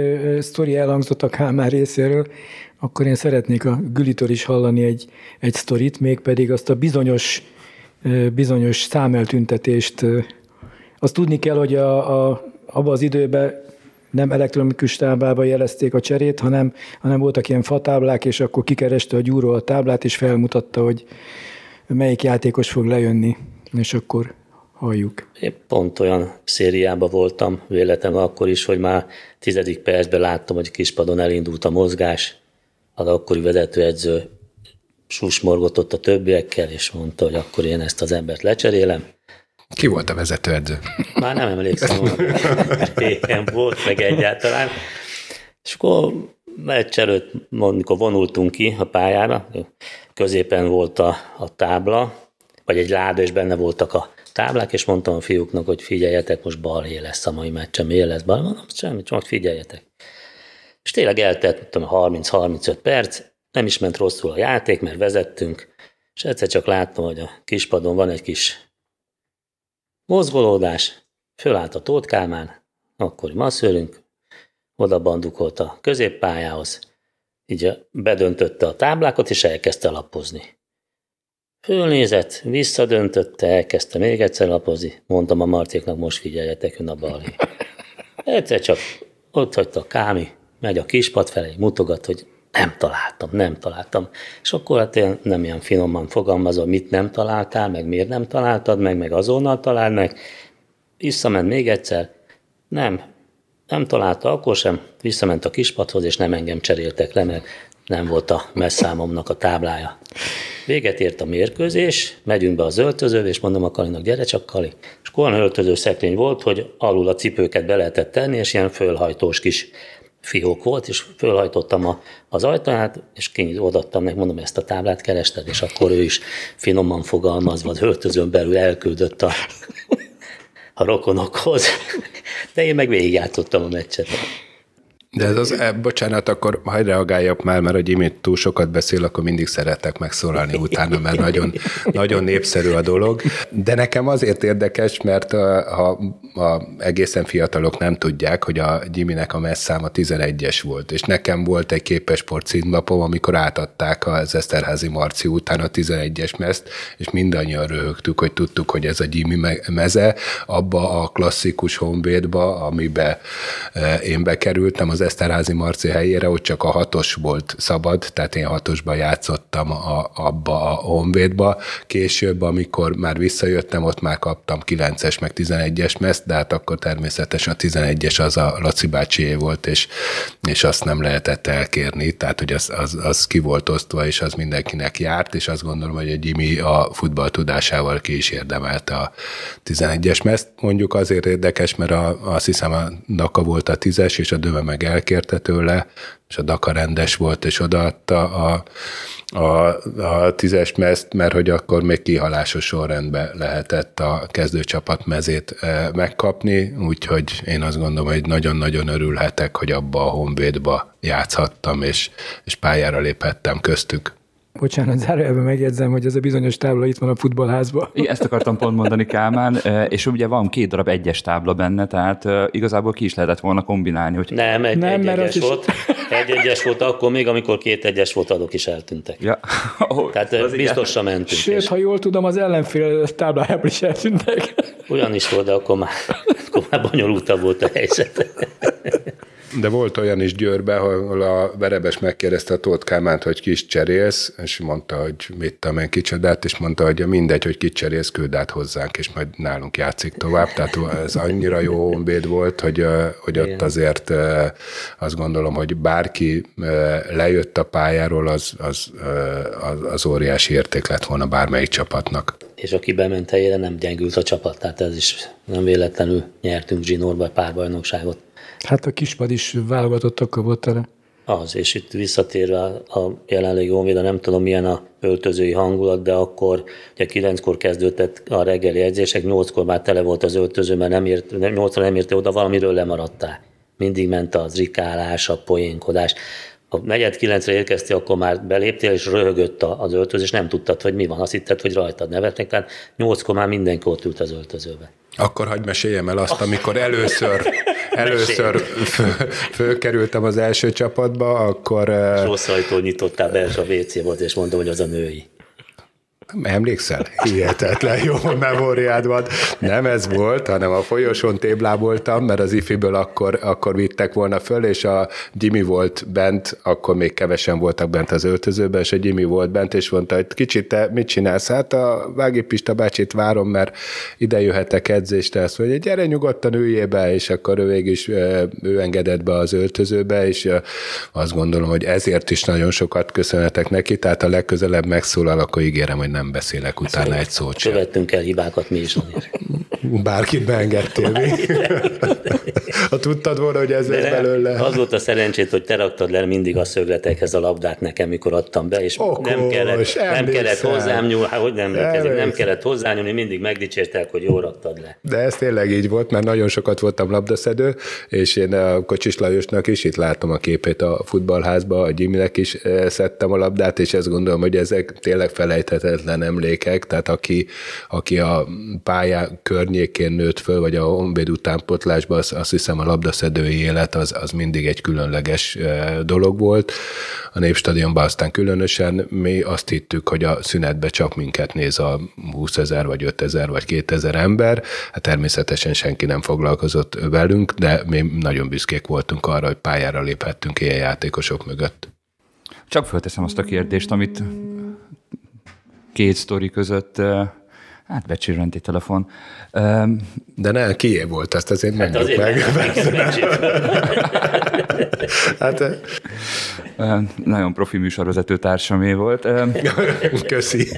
sztori elhangzott a Kálmár részéről, akkor én szeretnék a Gülitől is hallani egy, egy sztorit, mégpedig azt a bizonyos, bizonyos számeltüntetést. Azt tudni kell, hogy a, a, abban az időben nem elektronikus táblába jelezték a cserét, hanem, hanem voltak ilyen fatáblák, és akkor kikereste a gyúró a táblát, és felmutatta, hogy melyik játékos fog lejönni, és akkor halljuk. Én pont olyan szériában voltam véletlenül akkor is, hogy már tizedik percben láttam, hogy kispadon elindult a mozgás, az akkori vezetőedző susmorgott a többiekkel, és mondta, hogy akkor én ezt az embert lecserélem. Ki volt a vezetőedző? Már nem emlékszem, hogy volt meg egyáltalán. És akkor meccs előtt, amikor vonultunk ki a pályára, középen volt a, a tábla, vagy egy láda, és benne voltak a táblák, és mondtam a fiúknak, hogy figyeljetek, most balhé lesz a mai meccsem, miért lesz bal? Mondom, semmi, csak figyeljetek. És tényleg eltelt, tudom, 30-35 perc, nem is ment rosszul a játék, mert vezettünk, és egyszer csak láttam, hogy a kispadon van egy kis mozgolódás, fölállt a Tóth Kálmán, akkori masszőrünk, oda bandukolt a középpályához, így bedöntötte a táblákat, és elkezdte lapozni. Fölnézett, visszadöntötte, elkezdte még egyszer lapozni. Mondtam a Martéknak, most figyeljetek, ön a balé. [laughs] Egyszer csak ott hagyta a Kámi, megy a kispad felé, mutogat, hogy nem találtam, nem találtam. És akkor hát én nem ilyen finoman fogalmazom, mit nem találtál, meg miért nem találtad meg, meg azonnal találd meg. Visszament még egyszer, nem, nem találta akkor sem, visszament a kispadhoz, és nem engem cseréltek le, mert nem volt a messzámomnak a táblája. Véget ért a mérkőzés, megyünk be az öltözőbe, és mondom a Kalinak, gyere csak Kali. És olyan öltöző szekrény volt, hogy alul a cipőket be lehetett tenni, és ilyen fölhajtós kis fiók volt, és fölhajtottam a, az ajtaját, és odaadtam neki, mondom, ezt a táblát kerested, és akkor ő is finoman fogalmazva az öltözőn belül elküldött a, a rokonokhoz. De én meg végigjátszottam a meccset. De ez az, e, bocsánat, akkor hagyj reagáljak már, mert hogy imént túl sokat beszél, akkor mindig szeretek megszólalni utána, mert nagyon, nagyon népszerű a dolog. De nekem azért érdekes, mert ha a egészen fiatalok nem tudják, hogy a Jiminek a messzáma 11-es volt, és nekem volt egy képesport címlapom, amikor átadták az Eszterházi Marci után a 11-es mezt, és mindannyian röhögtük, hogy tudtuk, hogy ez a Jimmy meze, abba a klasszikus honvédba, amibe én bekerültem, az Eszterházi Marci helyére, ott csak a hatos volt szabad, tehát én hatosba játszottam a, abba a Honvédba. Később, amikor már visszajöttem, ott már kaptam 9-es, meg 11-es meszt, de hát akkor természetesen a 11-es az a Laci bácsié volt, és, és azt nem lehetett elkérni, tehát hogy az, az, az ki volt osztva, és az mindenkinek járt, és azt gondolom, hogy a Jimmy a futball tudásával ki is érdemelte a 11-es meszt. Mondjuk azért érdekes, mert a, azt hiszem a Daka volt a 10-es, és a Döve meg elkérte tőle, és a Daka rendes volt, és odaadta a, a, a tízes mezt, mert hogy akkor még kihalásos sorrendben lehetett a kezdőcsapat mezét e, megkapni, úgyhogy én azt gondolom, hogy nagyon-nagyon örülhetek, hogy abba a Honvédba játszhattam, és, és pályára léphettem köztük. Bocsánat, zárójelben megjegyzem, hogy ez a bizonyos tábla itt van a futballházban. Igen, ezt akartam pont mondani, Kálmán, és ugye van két darab egyes tábla benne, tehát igazából ki is lehetett volna kombinálni. Hogy... Nem, egy, nem, egy egyes is... volt. Egy egyes volt akkor még, amikor két egyes volt, adok is eltűntek. Ja. [laughs] Oh, tehát biztosra mentünk. Sőt, és... ha jól tudom, az ellenfél táblájában is eltűntek. Ugyan is volt, de akkor már, akkor már bonyolultabb volt a helyzet. De volt olyan is Győrben, ahol a Verebes megkérdezte a Tóth Kálmánt, hogy kis cserélsz, és mondta, hogy mit tudom én kicsodát, és mondta, hogy mindegy, hogy kit cserélsz, küld át hozzánk, és majd nálunk játszik tovább. Tehát ez annyira jó honvéd volt, hogy, hogy ott azért azt gondolom, hogy bárki lejött a pályáról, az, az, az, az óriási érték lett volna bármelyik csapatnak. És aki bement helyére, nem gyengült a csapat, tehát ez is nem véletlenül nyertünk Zsinórba pár bajnokságot. Hát a kispad is válogatott akkor volt erre. Az, és itt visszatérve a jelenlegi honvéda, nem tudom milyen a öltözői hangulat, de akkor ugye kilenckor kezdődtek a reggeli edzések, nyolckor már tele volt az öltöző, mert nem ért, nyolcra nem érte oda, valamiről lemaradtál. Mindig ment az rikálás, a poénkodás. A negyed kilencre érkeztél, akkor már beléptél, és röhögött az öltöző, és nem tudtad, hogy mi van. Azt hitted, hogy rajtad nevetnek, tehát nyolckor már mindenki ott ült az öltözőbe. Akkor hagyd meséljem el azt, amikor először, először fő, fölkerültem az első csapatba, akkor... Rossz ajtó nyitottál be, és a WC volt, és mondom, hogy az a női. Emlékszel? Hihetetlen jó memóriád van. Nem ez volt, hanem a folyosón tébláboltam, mert az ifiből akkor, akkor vittek volna föl, és a Jimmy volt bent, akkor még kevesen voltak bent az öltözőben, és a Jimmy volt bent, és mondta, hogy kicsit te mit csinálsz? Hát a Vági Pista bácsit várom, mert ide jöhetek edzésre, azt mondja, gyere nyugodtan üljél be, és akkor ő is ő engedett be az öltözőbe, és azt gondolom, hogy ezért is nagyon sokat köszönhetek neki, tehát a legközelebb megszólal, akkor ígérem, hogy nem nem beszélek utána szóval egy szót sem. Követtünk el hibákat mi is. Bárkit beengedtél [laughs] mi? Ha tudtad volna, hogy ez lesz belőle. Az volt a szerencsét, hogy te raktad le mindig a szögletekhez a labdát nekem, mikor adtam be, és Okos, nem kellett, nem kellett hozzám nyúlni, hát hogy nem, nem kellett hozzányúlni, mindig megdicsértek, hogy jól raktad le. De ez tényleg így volt, mert nagyon sokat voltam labdaszedő, és én a Kocsis Lajosnak is itt látom a képét a futballházba, a Jimmynek is eh, szedtem a labdát, és ezt gondolom, hogy ezek tényleg felejthetetlen emlékek, tehát aki, aki a pálya környékén nőtt föl, vagy a Honvéd utánpotlásban, az, azt hiszem a labdaszedői élet az, az mindig egy különleges dolog volt. A Népstadionban aztán különösen mi azt hittük, hogy a szünetbe csak minket néz a 20 ezer, vagy 5 ezer, vagy 2000 ember. Hát természetesen senki nem foglalkozott velünk, de mi nagyon büszkék voltunk arra, hogy pályára léphettünk ilyen játékosok mögött. Csak fölteszem azt a kérdést, amit két sztori között Hát becsirrenti telefon. De ne, kié volt, ezt azért hát azért meg. [laughs] hát, nagyon profi műsorvezető társamé volt. [laughs] Köszi.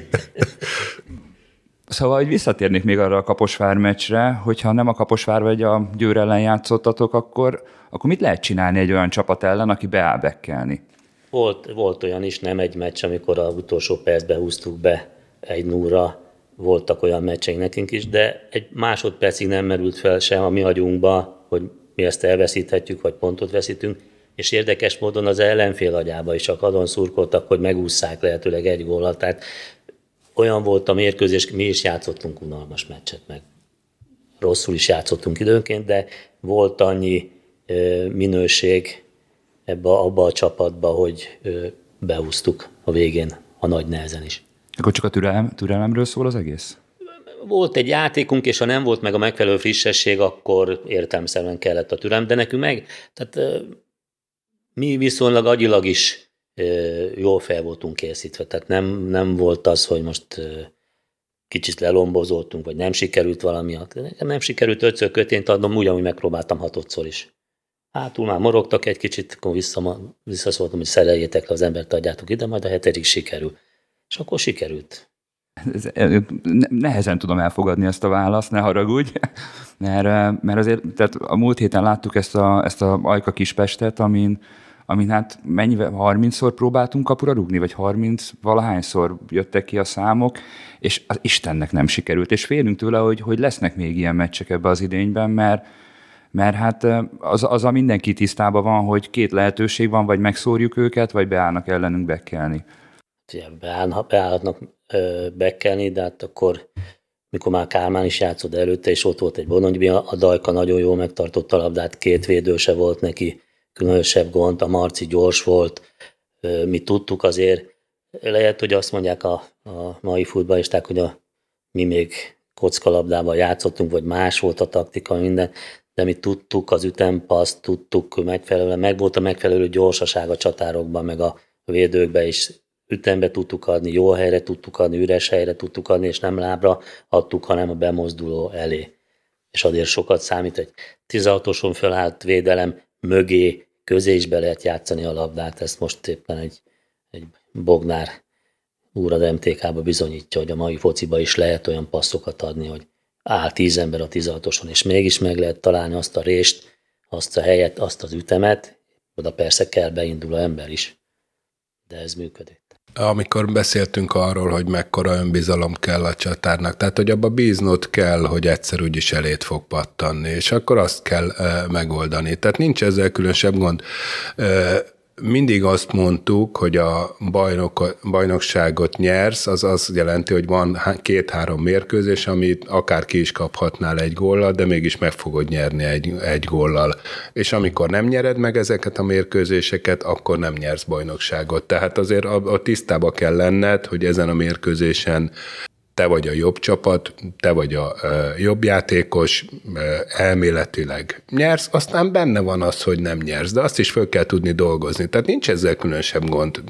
Szóval, hogy visszatérnék még arra a Kaposvár meccsre, hogyha nem a Kaposvár vagy a Győr ellen játszottatok, akkor, akkor mit lehet csinálni egy olyan csapat ellen, aki beáll bekkelni? Volt, volt olyan is, nem egy meccs, amikor a utolsó percbe húztuk be egy núra, voltak olyan meccseink nekünk is, de egy másodpercig nem merült fel sem a mi agyunkba, hogy mi ezt elveszíthetjük, vagy pontot veszítünk, és érdekes módon az ellenfél agyába is csak adon szurkoltak, hogy megúszszák lehetőleg egy gólat. Tehát olyan volt a mérkőzés, mi is játszottunk unalmas meccset meg. Rosszul is játszottunk időnként, de volt annyi minőség ebbe, abba a csapatba, hogy beúztuk a végén a nagy nehezen is. Akkor csak a türelem, türelemről szól az egész? Volt egy játékunk, és ha nem volt meg a megfelelő frissesség, akkor értelmszerűen kellett a türelem, de nekünk meg, tehát mi viszonylag agyilag is jól fel voltunk készítve, tehát nem, nem volt az, hogy most kicsit lelombozoltunk, vagy nem sikerült valami. Nekem nem sikerült ötször kötént adnom, ugyanúgy megpróbáltam hatodszor is. Hátul már morogtak egy kicsit, akkor vissza, visszaszóltam, hogy szereljétek le az embert, adjátok ide, majd a hetedik sikerül. És akkor sikerült. Nehezen tudom elfogadni ezt a választ, ne haragudj, [laughs] mert, mert azért tehát a múlt héten láttuk ezt a, ezt a Ajka Kispestet, amin, amin hát mennyivel, 30-szor próbáltunk kapura rúgni, vagy 30 valahányszor jöttek ki a számok, és az Istennek nem sikerült, és félünk tőle, hogy, hogy lesznek még ilyen meccsek ebbe az idényben, mert, mert hát az, az a mindenki tisztában van, hogy két lehetőség van, vagy megszórjuk őket, vagy beállnak ellenünk bekelni. Beállnak, beállhatnak bekelni, de hát akkor mikor már Kálmán is játszott előtte, és ott volt egy Bononybi, a Dajka nagyon jól megtartotta a labdát, két védőse volt neki, különösebb gond, a Marci gyors volt, mi tudtuk azért, lehet, hogy azt mondják a, a mai futballisták, hogy a, mi még kockalabdával játszottunk, vagy más volt a taktika, minden, de mi tudtuk az ütempaszt, tudtuk megfelelően, meg volt a megfelelő gyorsaság a csatárokban, meg a védőkbe is ütembe tudtuk adni, jó helyre tudtuk adni, üres helyre tudtuk adni, és nem lábra adtuk, hanem a bemozduló elé. És azért sokat számít, egy 16-oson felállt védelem mögé, közé is be lehet játszani a labdát, ezt most éppen egy, egy Bognár úr az MTK-ba bizonyítja, hogy a mai fociba is lehet olyan passzokat adni, hogy áll tíz ember a 16-oson, és mégis meg lehet találni azt a rést, azt a helyet, azt az ütemet, oda persze kell beinduló ember is, de ez működik. Amikor beszéltünk arról, hogy mekkora önbizalom kell a csatárnak, tehát hogy abba bíznod kell, hogy egyszer úgyis elét fog pattanni, és akkor azt kell e, megoldani. Tehát nincs ezzel különösebb gond. E, mindig azt mondtuk, hogy a bajnok, bajnokságot nyersz, az azt jelenti, hogy van két-három mérkőzés, amit akár ki is kaphatnál egy góllal, de mégis meg fogod nyerni egy, egy góllal. És amikor nem nyered meg ezeket a mérkőzéseket, akkor nem nyersz bajnokságot. Tehát azért a, a tisztába kell lenned, hogy ezen a mérkőzésen te vagy a jobb csapat, te vagy a jobb játékos, elméletileg nyersz, aztán benne van az, hogy nem nyersz, de azt is föl kell tudni dolgozni. Tehát nincs ezzel különösebb gond.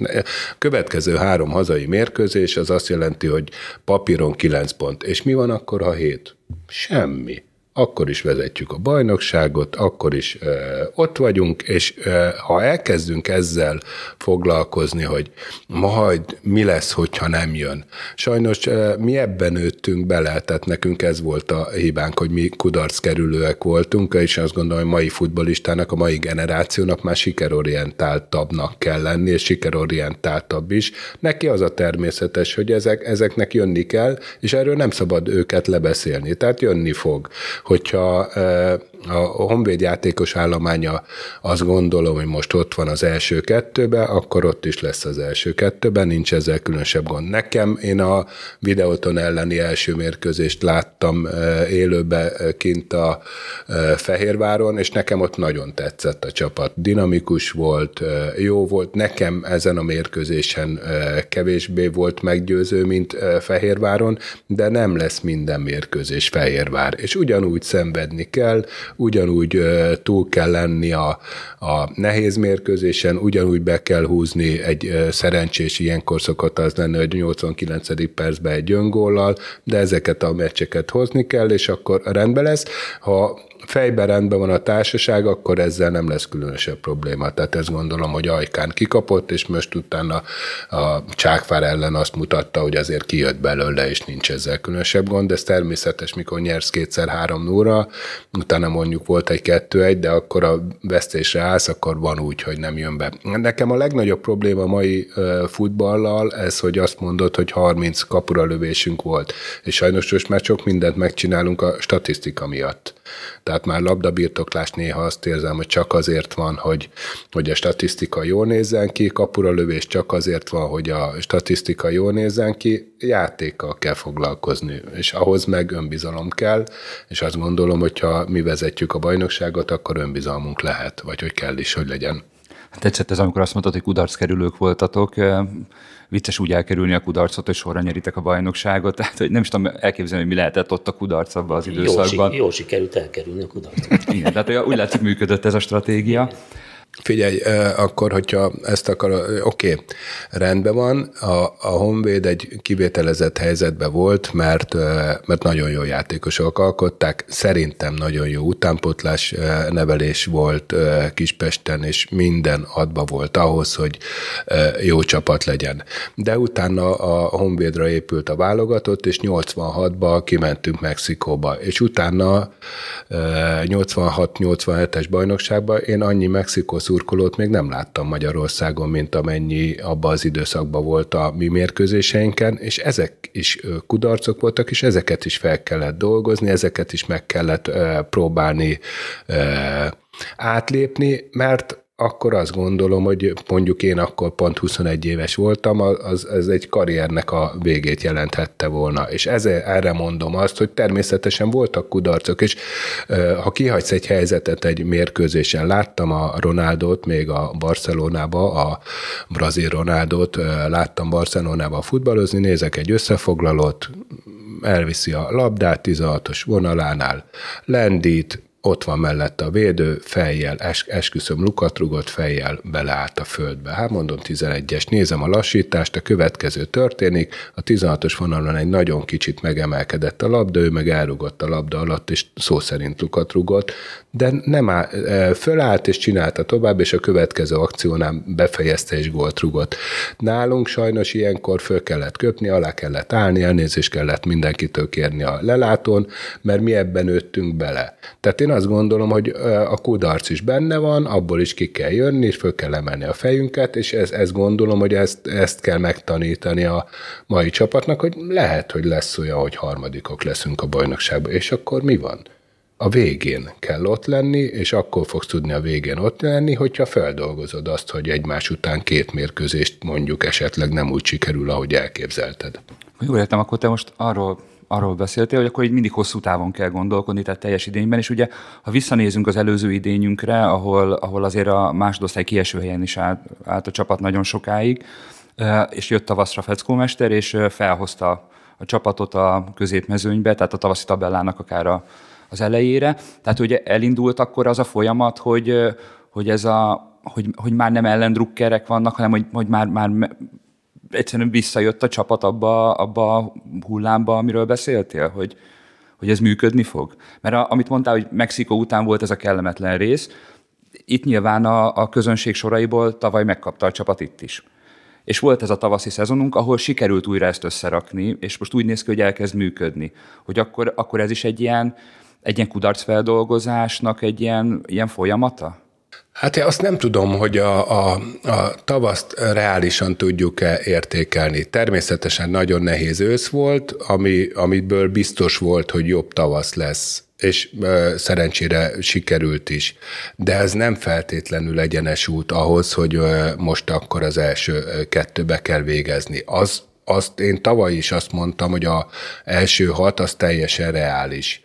Következő három hazai mérkőzés az azt jelenti, hogy papíron 9 pont. És mi van akkor, ha 7? Semmi akkor is vezetjük a bajnokságot, akkor is ö, ott vagyunk, és ö, ha elkezdünk ezzel foglalkozni, hogy majd mi lesz, hogyha nem jön. Sajnos ö, mi ebben nőttünk bele, tehát nekünk ez volt a hibánk, hogy mi kudarc kerülőek voltunk, és azt gondolom, hogy mai futbolistának, a mai generációnak már sikerorientáltabbnak kell lenni, és sikerorientáltabb is. Neki az a természetes, hogy ezek, ezeknek jönni kell, és erről nem szabad őket lebeszélni, tehát jönni fog hogyha a Honvéd játékos állománya azt gondolom, hogy most ott van az első kettőben, akkor ott is lesz az első kettőben, nincs ezzel különösebb gond. Nekem én a videóton elleni első mérkőzést láttam élőbe kint a Fehérváron, és nekem ott nagyon tetszett a csapat. Dinamikus volt, jó volt. Nekem ezen a mérkőzésen kevésbé volt meggyőző, mint Fehérváron, de nem lesz minden mérkőzés Fehérvár. És ugyanúgy szenvedni kell, ugyanúgy túl kell lenni a, a nehéz mérkőzésen, ugyanúgy be kell húzni egy szerencsés, ilyenkor szokott az lenni, hogy 89. percben egy öngóllal, de ezeket a meccseket hozni kell, és akkor rendben lesz. Ha fejben rendben van a társaság, akkor ezzel nem lesz különösebb probléma. Tehát ezt gondolom, hogy Ajkán kikapott, és most utána a Csákfár ellen azt mutatta, hogy azért kijött belőle, és nincs ezzel különösebb gond. Ez természetes, mikor nyersz kétszer három nóra, utána mondjuk volt egy kettő-egy, de akkor a vesztésre állsz, akkor van úgy, hogy nem jön be. Nekem a legnagyobb probléma mai futballal ez, hogy azt mondod, hogy 30 kapura lövésünk volt. És sajnos most már sok mindent megcsinálunk a statisztika miatt. Tehát már labdabirtoklás néha azt érzem, hogy csak azért van, hogy, hogy a statisztika jól nézzen ki, kapura lövés csak azért van, hogy a statisztika jól nézzen ki, játékkal kell foglalkozni, és ahhoz meg önbizalom kell, és azt gondolom, hogyha mi vezetjük a bajnokságot, akkor önbizalmunk lehet, vagy hogy kell is, hogy legyen. Tetszett ez, amikor azt mondtad, hogy kudarckerülők voltatok vicces úgy elkerülni a kudarcot, hogy sorra nyeritek a bajnokságot. [laughs] Tehát, hogy nem is tudom elképzelni, hogy mi lehetett ott a kudarc abban az időszakban. Jó, jó sikerült elkerülni a kudarcot. Igen, tehát úgy látszik működött ez a stratégia. Figyelj, akkor, hogyha ezt akar, oké, okay, rendben van, a, a Honvéd egy kivételezett helyzetben volt, mert, mert nagyon jó játékosok alkották, szerintem nagyon jó utánpotlás nevelés volt Kispesten, és minden adba volt ahhoz, hogy jó csapat legyen. De utána a Honvédra épült a válogatott, és 86-ba kimentünk Mexikóba, és utána 86-87-es bajnokságban én annyi Mexikó szurkolót még nem láttam Magyarországon, mint amennyi abban az időszakban volt a mi mérkőzéseinken, és ezek is kudarcok voltak, és ezeket is fel kellett dolgozni, ezeket is meg kellett próbálni átlépni, mert akkor azt gondolom, hogy mondjuk én akkor pont 21 éves voltam, az, az egy karriernek a végét jelenthette volna. És ezzel, erre mondom azt, hogy természetesen voltak kudarcok, és ha kihagysz egy helyzetet egy mérkőzésen, láttam a Ronaldot még a Barcelonába, a brazil Ronaldot, láttam Barcelonába futballozni, nézek egy összefoglalót, elviszi a labdát 16-os vonalánál, lendít, ott van mellette a védő, fejjel, es, esküszöm lukat rugott, fejjel beleállt a földbe. Hát mondom 11-es, nézem a lassítást, a következő történik, a 16-os vonalon egy nagyon kicsit megemelkedett a labda, ő meg elrugott a labda alatt, és szó szerint lukat rugott, de nem áll, e, fölállt és csinálta tovább, és a következő akciónál befejezte és gólt rugott. Nálunk sajnos ilyenkor föl kellett köpni, alá kellett állni, elnézést kellett mindenkitől kérni a lelátón, mert mi ebben nőttünk bele. Tehát én azt gondolom, hogy a kudarc is benne van, abból is ki kell jönni, és föl kell emelni a fejünket, és ez, ezt gondolom, hogy ezt, ezt kell megtanítani a mai csapatnak, hogy lehet, hogy lesz olyan, hogy harmadikok leszünk a bajnokságban, és akkor mi van? a végén kell ott lenni, és akkor fogsz tudni a végén ott lenni, hogyha feldolgozod azt, hogy egymás után két mérkőzést mondjuk esetleg nem úgy sikerül, ahogy elképzelted. Jól értem, akkor te most arról arról beszéltél, hogy akkor így mindig hosszú távon kell gondolkodni, tehát teljes idényben, és ugye ha visszanézünk az előző idényünkre, ahol, ahol azért a másodosztály kieső helyen is állt, állt a csapat nagyon sokáig, és jött tavaszra Feckómester, és felhozta a csapatot a középmezőnybe, tehát a tavaszi tabellának akár a, az elejére. Tehát ugye elindult akkor az a folyamat, hogy, hogy ez a hogy, hogy már nem ellendrukkerek vannak, hanem hogy, hogy már, már egyszerűen visszajött a csapat abba, abba a hullámba, amiről beszéltél, hogy, hogy ez működni fog? Mert a, amit mondtál, hogy Mexikó után volt ez a kellemetlen rész, itt nyilván a, a közönség soraiból tavaly megkapta a csapat itt is. És volt ez a tavaszi szezonunk, ahol sikerült újra ezt összerakni, és most úgy néz ki, hogy elkezd működni. Hogy akkor, akkor ez is egy ilyen, egy ilyen kudarcfeldolgozásnak egy ilyen, ilyen folyamata? Hát én azt nem tudom, hogy a, a, a tavaszt reálisan tudjuk-e értékelni. Természetesen nagyon nehéz ősz volt, ami, amiből biztos volt, hogy jobb tavasz lesz és ö, szerencsére sikerült is. De ez nem feltétlenül egyenes út ahhoz, hogy ö, most akkor az első kettőbe kell végezni. Az, azt én tavaly is azt mondtam, hogy a első hat az teljesen reális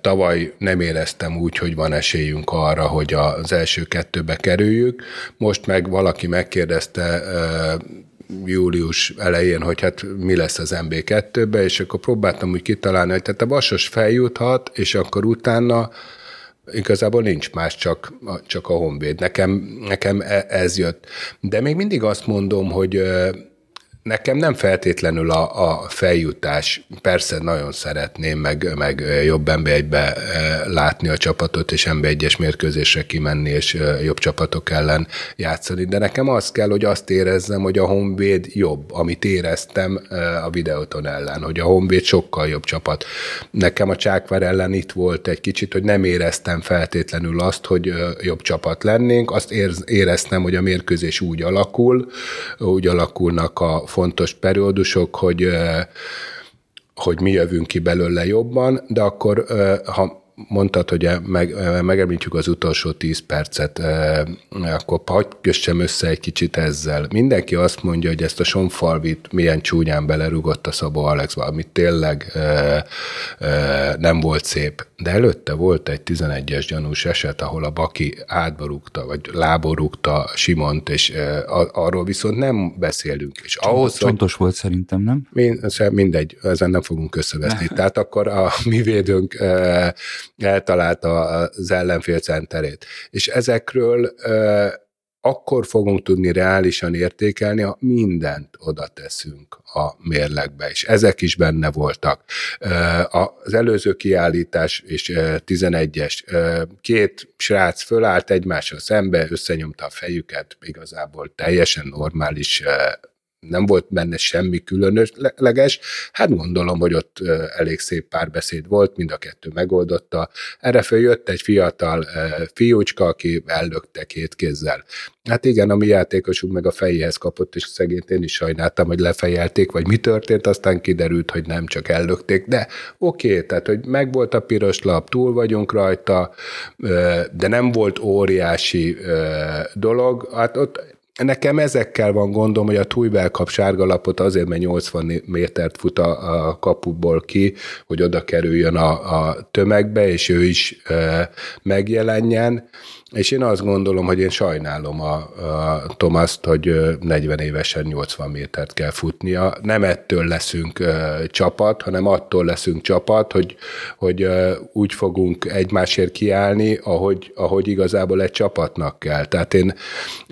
Tavaly nem éreztem úgy, hogy van esélyünk arra, hogy az első kettőbe kerüljük. Most meg valaki megkérdezte július elején, hogy hát mi lesz az MB2-be, és akkor próbáltam úgy kitalálni, hogy tehát a Vasas feljuthat, és akkor utána igazából nincs más, csak, csak a Honvéd. Nekem, nekem e, ez jött. De még mindig azt mondom, hogy Nekem nem feltétlenül a, a feljutás, persze nagyon szeretném, meg, meg jobb ember egybe látni a csapatot, és ember egyes mérkőzésre kimenni, és jobb csapatok ellen játszani, de nekem az kell, hogy azt érezzem, hogy a Honvéd jobb, amit éreztem a videóton ellen, hogy a Honvéd sokkal jobb csapat. Nekem a Csákvár ellen itt volt egy kicsit, hogy nem éreztem feltétlenül azt, hogy jobb csapat lennénk, azt éreztem, hogy a mérkőzés úgy alakul, úgy alakulnak a fontos periódusok, hogy hogy mi jövünk ki belőle jobban, de akkor, ha mondtad, hogy meg, megemlítjük az utolsó tíz percet, akkor hagyd kössem össze egy kicsit ezzel. Mindenki azt mondja, hogy ezt a sonfalvit milyen csúnyán belerugott a Szabó Alexba, amit tényleg nem volt szép. De előtte volt egy 11-es gyanús eset, ahol a Baki átborúgta, vagy láborúgta Simont, és arról viszont nem beszélünk. És ahhoz, Csontos hogy, volt szerintem, nem? Mindegy, ezen nem fogunk összeveszni. Tehát akkor a mi védőnk eltalálta az ellenfél centerét. És ezekről akkor fogunk tudni reálisan értékelni, ha mindent oda teszünk a mérlegbe, és ezek is benne voltak. Az előző kiállítás és 11-es, két srác fölállt egymással szembe, összenyomta a fejüket, igazából teljesen normális nem volt benne semmi különleges. Hát gondolom, hogy ott elég szép párbeszéd volt, mind a kettő megoldotta. Erre följött egy fiatal fiúcska, aki ellökte két kézzel. Hát igen, a mi játékosunk meg a fejéhez kapott, és szegényt én is sajnáltam, hogy lefejelték, vagy mi történt, aztán kiderült, hogy nem csak ellökték, de oké, okay, tehát, hogy megvolt a piros lap, túl vagyunk rajta, de nem volt óriási dolog. Hát ott Nekem ezekkel van gondom, hogy a Tújbel kap sárgalapot azért, mert 80 métert fut a, a kapuból ki, hogy oda kerüljön a, a tömegbe, és ő is e, megjelenjen. És én azt gondolom, hogy én sajnálom a, a Tomaszt, hogy 40 évesen 80 métert kell futnia. Nem ettől leszünk uh, csapat, hanem attól leszünk csapat, hogy, hogy uh, úgy fogunk egymásért kiállni, ahogy, ahogy igazából egy csapatnak kell. Tehát én,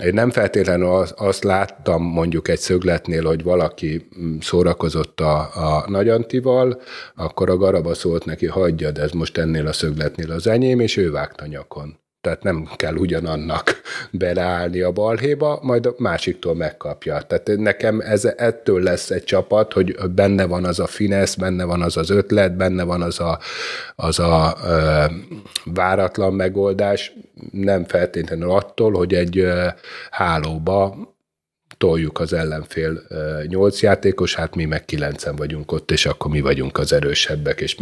én nem feltétlenül az, azt láttam mondjuk egy szögletnél, hogy valaki mm, szórakozott a, a nagyantival, akkor a garaba szólt neki, hagyjad, ez most ennél a szögletnél az enyém, és ő vágta nyakon tehát nem kell ugyanannak [laughs] beleállni a balhéba, majd a másiktól megkapja. Tehát nekem ez, ettől lesz egy csapat, hogy benne van az a finesz, benne van az az ötlet, benne van az a, az a ö, váratlan megoldás, nem feltétlenül attól, hogy egy ö, hálóba toljuk az ellenfél nyolc játékos, hát mi meg kilencen vagyunk ott, és akkor mi vagyunk az erősebbek, és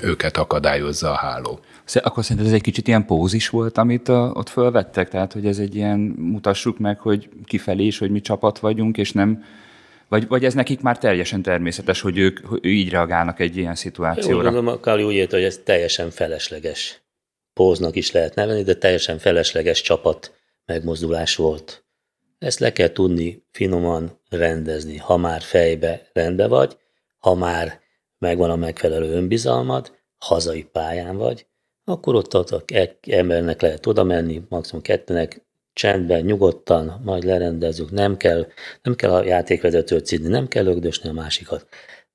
őket akadályozza a háló. Akkor szerinted ez egy kicsit ilyen pózis volt, amit ott fölvettek? Tehát, hogy ez egy ilyen, mutassuk meg, hogy kifelé is, hogy mi csapat vagyunk, és nem, vagy, vagy ez nekik már teljesen természetes, hogy ők hogy így reagálnak egy ilyen szituációra? Jó, gondolom, úgy érte, hogy ez teljesen felesleges póznak is lehet nevelni, de teljesen felesleges csapat megmozdulás volt. Ezt le kell tudni finoman rendezni, ha már fejbe rendbe vagy, ha már megvan a megfelelő önbizalmad, hazai pályán vagy, akkor ott, ott egy embernek lehet oda menni, maximum kettőnek, csendben, nyugodtan, majd lerendezzük, nem kell, nem kell a játékvezetőt szidni, nem kell lögdösni a másikat,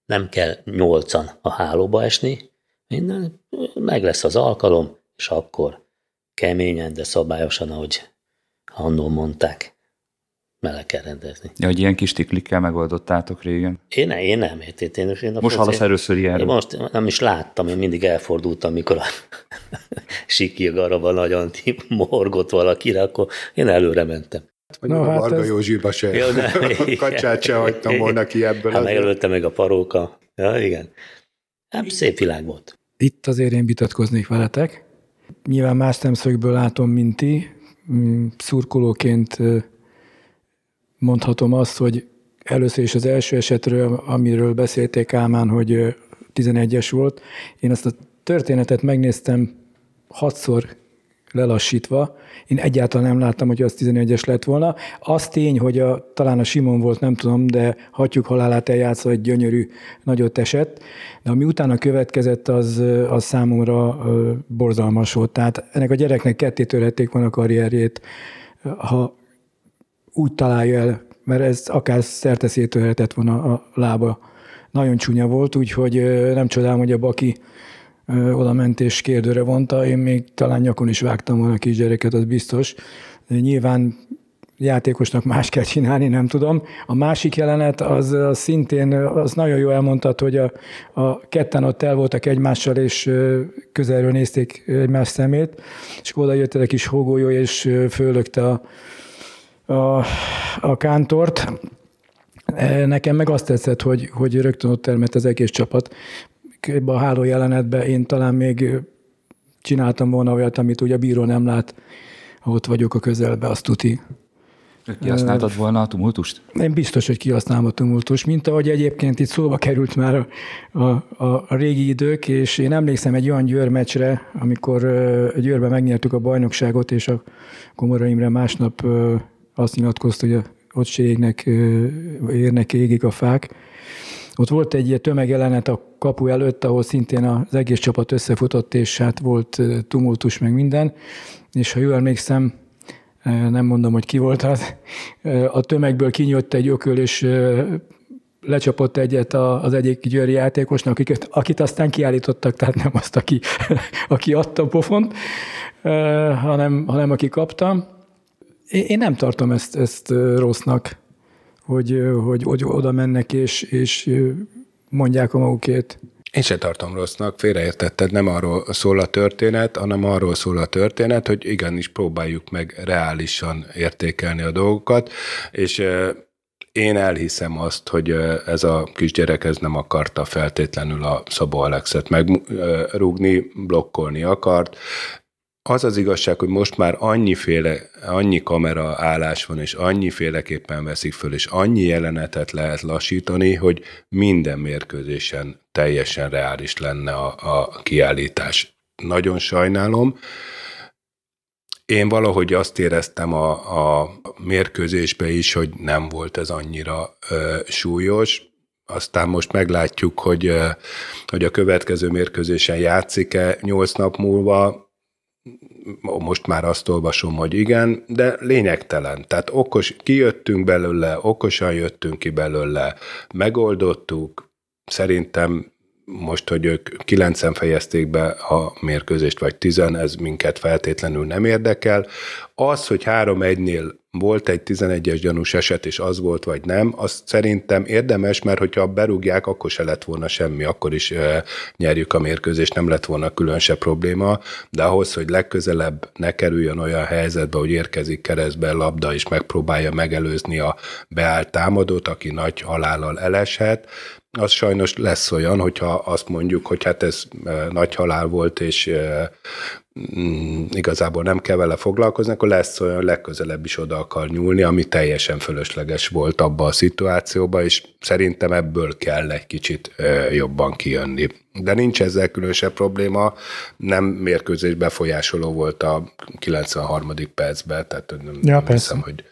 nem kell nyolcan a hálóba esni, minden, meg lesz az alkalom, és akkor keményen, de szabályosan, ahogy annól mondták meleg kell rendezni. Ja, hogy ilyen kis tiklikkel megoldottátok régen? Én, ne, én nem. Én, én, én most hallasz először ilyenről? Én most nem is láttam, én mindig elfordultam, mikor a Siki Garaba nagyon morgott valakire, akkor én előre mentem. Vagy no, a hát Varga ez... Józsiba se, ja, [laughs] kacsát se hagytam volna ki ebből. Hát megelőtte meg a paróka. Ja, igen. Hát, szép világ volt. Itt azért én vitatkoznék veletek. Nyilván más szemszögből látom, mint ti. Mm, szurkolóként mondhatom azt, hogy először is az első esetről, amiről beszélték Álmán, hogy 11-es volt, én azt a történetet megnéztem hatszor lelassítva. Én egyáltalán nem láttam, hogy az 11-es lett volna. Az tény, hogy a, talán a Simon volt, nem tudom, de hatjuk halálát eljátszva egy gyönyörű nagyot esett, de ami utána következett, az, az számomra borzalmas volt. Tehát ennek a gyereknek ketté törhették volna a karrierjét, ha úgy találja el, mert ez akár szerte szétörhetett volna a lába. Nagyon csúnya volt, úgyhogy nem csodálom, hogy a Baki oda ment és kérdőre vonta, én még talán nyakon is vágtam volna a kisgyereket, az biztos. Nyilván játékosnak más kell csinálni, nem tudom. A másik jelenet az, az szintén, az nagyon jó elmondtad, hogy a, a ketten ott el voltak egymással, és közelről nézték egymás szemét, és oda jött egy kis hógolyó, és fölökte a, a, a kántort. Nekem meg azt tetszett, hogy, hogy rögtön ott termett az egész csapat a háló jelenetben én talán még csináltam volna olyat, amit ugye a bíró nem lát, ha ott vagyok a közelbe, azt tuti. Kihasználtad volna a tumultust? Én biztos, hogy kihasználom a tumultust, mint ahogy egyébként itt szóba került már a, a, a, régi idők, és én emlékszem egy olyan győrmecsre, amikor Győrbe megnyertük a bajnokságot, és a Komora Imre másnap azt nyilatkozta, hogy ott se égnek, érnek égig a fák, ott volt egy tömegjelenet a kapu előtt, ahol szintén az egész csapat összefutott, és hát volt tumultus meg minden, és ha jól emlékszem, nem mondom, hogy ki volt az, a tömegből kinyott egy ököl, és lecsapott egyet az egyik győri játékosnak, akit, akit aztán kiállítottak, tehát nem azt, aki, [laughs] aki adta a pofont, hanem, hanem aki kapta. Én nem tartom ezt, ezt rossznak hogy, hogy, hogy oda mennek és, és mondják a magukét. Én se tartom rossznak, félreértetted, nem arról szól a történet, hanem arról szól a történet, hogy igenis próbáljuk meg reálisan értékelni a dolgokat, és én elhiszem azt, hogy ez a kisgyerek ez nem akarta feltétlenül a Szabó Alexet megrúgni, blokkolni akart, az az igazság, hogy most már annyiféle, annyi kamera állás van, és annyiféleképpen veszik föl, és annyi jelenetet lehet lassítani, hogy minden mérkőzésen teljesen reális lenne a, a kiállítás. Nagyon sajnálom. Én valahogy azt éreztem a, a mérkőzésbe is, hogy nem volt ez annyira ö, súlyos. Aztán most meglátjuk, hogy, ö, hogy a következő mérkőzésen játszik-e nyolc nap múlva most már azt olvasom, hogy igen, de lényegtelen. Tehát okos, kijöttünk belőle, okosan jöttünk ki belőle, megoldottuk, szerintem most, hogy ők kilencen fejezték be a mérkőzést, vagy tizen, ez minket feltétlenül nem érdekel. Az, hogy három egynél volt egy 11-es gyanús eset, és az volt, vagy nem, azt szerintem érdemes, mert hogyha berúgják, akkor se lett volna semmi, akkor is e, nyerjük a mérkőzést, nem lett volna külön se probléma, de ahhoz, hogy legközelebb ne kerüljön olyan helyzetbe, hogy érkezik keresztbe labda, és megpróbálja megelőzni a beállt támadót, aki nagy halállal eleshet, az sajnos lesz olyan, hogyha azt mondjuk, hogy hát ez nagy halál volt, és mm, igazából nem kell vele foglalkozni, akkor lesz olyan, legközelebb is oda akar nyúlni, ami teljesen fölösleges volt abba a szituációba, és szerintem ebből kell egy kicsit jobban kijönni. De nincs ezzel különösebb probléma, nem mérkőzés befolyásoló volt a 93. percben, tehát nem, ja, nem hiszem, hogy,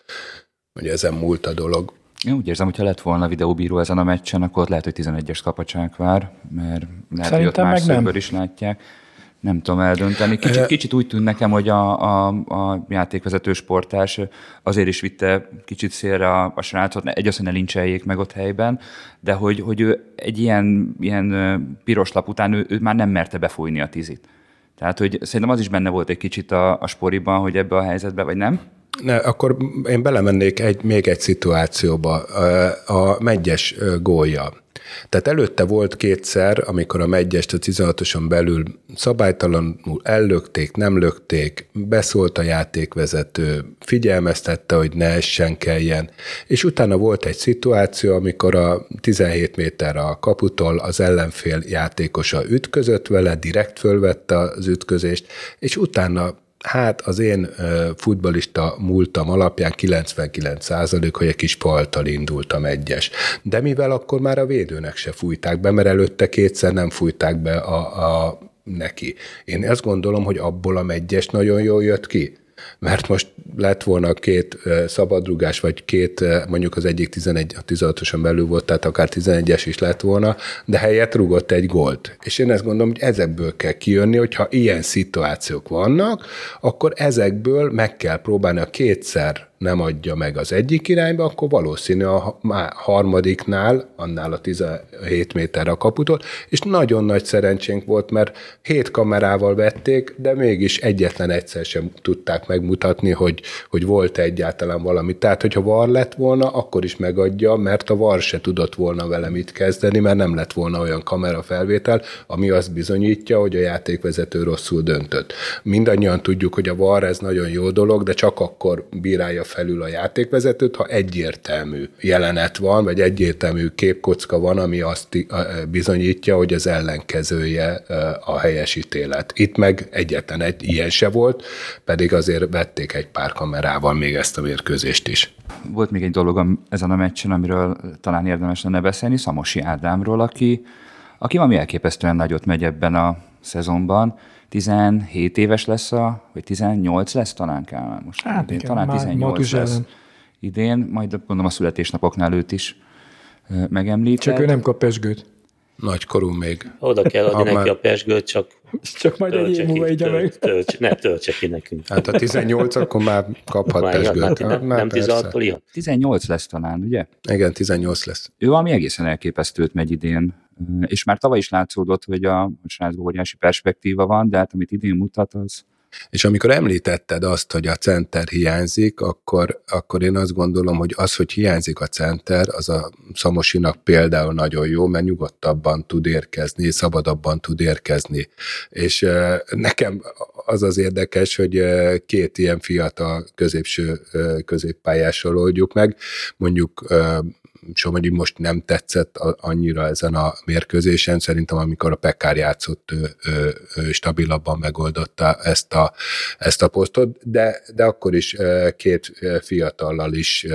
hogy ezen múlt a dolog. Én úgy érzem, hogy ha lett volna videóbíró ezen a meccsen, akkor lehet, hogy 11-es kapacsák vár, mert lehet, hogy ott más nem. is látják. Nem tudom eldönteni. Kicsit, kicsit úgy tűnt nekem, hogy a, a, a játékvezető sportás azért is vitte kicsit szélre a, a srácot, egy az, hogy ne lincseljék meg ott helyben, de hogy, hogy ő egy ilyen, ilyen piros lap után ő, ő már nem merte befújni a tizit. Tehát, hogy szerintem az is benne volt egy kicsit a, a sporiban, hogy ebbe a helyzetbe, vagy nem? Ne, akkor én belemennék egy, még egy szituációba. A megyes gólja. Tehát előtte volt kétszer, amikor a megyest a 16-oson belül szabálytalanul ellökték, nem lökték, beszólt a játékvezető, figyelmeztette, hogy ne essen kelljen, és utána volt egy szituáció, amikor a 17 méter a kaputól az ellenfél játékosa ütközött vele, direkt fölvette az ütközést, és utána Hát az én futbalista múltam alapján 99 százalék, hogy egy kis paltal indultam egyes. De mivel akkor már a védőnek se fújták be, mert előtte kétszer nem fújták be a, a neki. Én azt gondolom, hogy abból a megyes nagyon jól jött ki mert most lett volna két szabadrugás, vagy két, mondjuk az egyik 11, a 16-oson belül volt, tehát akár 11-es is lett volna, de helyett rugott egy gólt. És én ezt gondolom, hogy ezekből kell kijönni, hogyha ilyen szituációk vannak, akkor ezekből meg kell próbálni a kétszer nem adja meg az egyik irányba, akkor valószínű a harmadiknál, annál a 17 méterre a kaputól, és nagyon nagy szerencsénk volt, mert hét kamerával vették, de mégis egyetlen egyszer sem tudták megmutatni, hogy, hogy volt egyáltalán valami. Tehát, hogyha var lett volna, akkor is megadja, mert a var se tudott volna vele mit kezdeni, mert nem lett volna olyan kamerafelvétel, ami azt bizonyítja, hogy a játékvezető rosszul döntött. Mindannyian tudjuk, hogy a var ez nagyon jó dolog, de csak akkor bírálja felül a játékvezetőt, ha egyértelmű jelenet van, vagy egyértelmű képkocka van, ami azt bizonyítja, hogy az ellenkezője a helyes ítélet. Itt meg egyetlen egy ilyen se volt, pedig azért vették egy pár kamerával még ezt a mérkőzést is. Volt még egy dolog ezen a meccsen, amiről talán érdemes lenne beszélni, Szamosi Ádámról, aki, aki valami elképesztően nagyot megy ebben a szezonban 17 éves lesz, a, vagy 18 lesz talán kell most. Hát idén, igen, talán 18 lesz ellen. idén, majd gondolom a születésnapoknál őt is megemlített. Csak ő nem kap pesgőt. Nagykorú még. Oda kell adni ha neki már... a pesgőt, csak csak majd egy év múlva így meg. Tölts, ne töltse ki nekünk. Hát a 18 akkor már kaphat már pesgőt. Nem, nem, nem 16-tól 18 lesz talán, ugye? Igen, 18 lesz. Ő valami egészen elképesztőt megy idén és már tavaly is látszódott, hogy a srácban óriási perspektíva van, de hát amit idén mutat, az, és amikor említetted azt, hogy a center hiányzik, akkor, akkor én azt gondolom, hogy az, hogy hiányzik a center, az a Szamosinak például nagyon jó, mert nyugodtabban tud érkezni, szabadabban tud érkezni. És nekem az az érdekes, hogy két ilyen fiatal középső középpályásról oldjuk meg, mondjuk Somogyi most nem tetszett annyira ezen a mérkőzésen. Szerintem amikor a Pekár játszott, ő, ő, ő stabilabban megoldotta ezt a, ezt a posztot, de, de akkor is két fiatallal is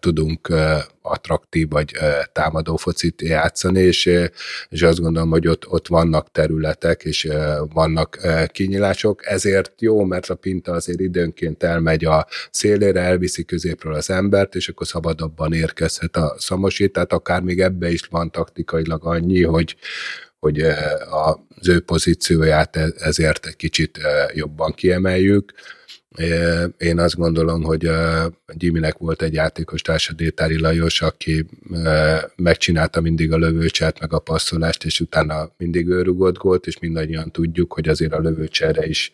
tudunk attraktív vagy támadó focit játszani, és, és azt gondolom, hogy ott, ott vannak területek, és vannak kinyilások, ezért jó, mert a pinta azért időnként elmegy a szélére, elviszi középről az embert, és akkor szabadabban érkezhet a szamosít, tehát akár még ebbe is van taktikailag annyi, hogy, hogy az ő pozícióját e-, ezért egy kicsit jobban kiemeljük. Én azt gondolom, hogy Gyiminek volt egy játékos társa Détári Lajos, aki megcsinálta mindig a lövőcsert, meg a passzolást, és utána mindig ő rugott gólt, és mindannyian tudjuk, hogy azért a lövőcsere is,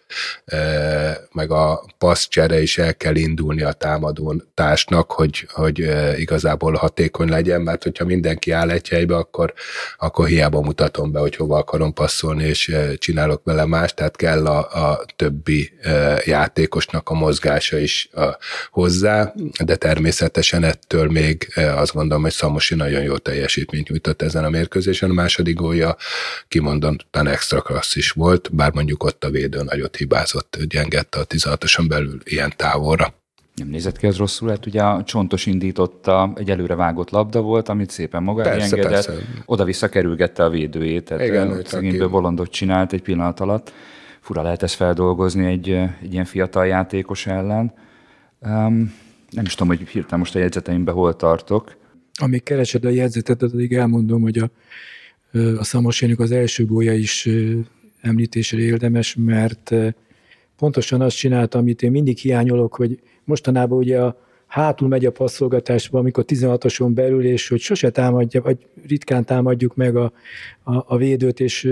meg a passzcsere is el kell indulni a támadó társnak, hogy, hogy igazából hatékony legyen, mert hogyha mindenki áll egy helybe, akkor, akkor hiába mutatom be, hogy hova akarom passzolni, és csinálok vele más, tehát kell a, a többi játékosnak a mozgása is hozzá, de természetesen ettől még azt gondolom, hogy Szamosi nagyon jó teljesítményt nyújtott ezen a mérkőzésen. A második gólja kimondottan extra klasszis volt, bár mondjuk ott a védő nagyot hibázott, gyengette a 16 belül ilyen távolra. Nem nézett ki az rosszul, hát ugye a csontos indította, egy előre vágott labda volt, amit szépen maga persze, engedett, oda-vissza kerülgette a védőjét, tehát Igen, szegényből bolondot csinált egy pillanat alatt. Fura lehet ezt feldolgozni egy, egy ilyen fiatal játékos ellen. Um, nem is tudom, hogy hirtelen most a jegyzeteimben hol tartok. Amíg keresed a jegyzetet, addig elmondom, hogy a, a Szamosének az első gólya is említésre érdemes, mert pontosan azt csinálta, amit én mindig hiányolok, hogy mostanában ugye a hátul megy a passzolgatásba, amikor 16-oson belül, és hogy sose támadja, vagy ritkán támadjuk meg a, a, a védőt, és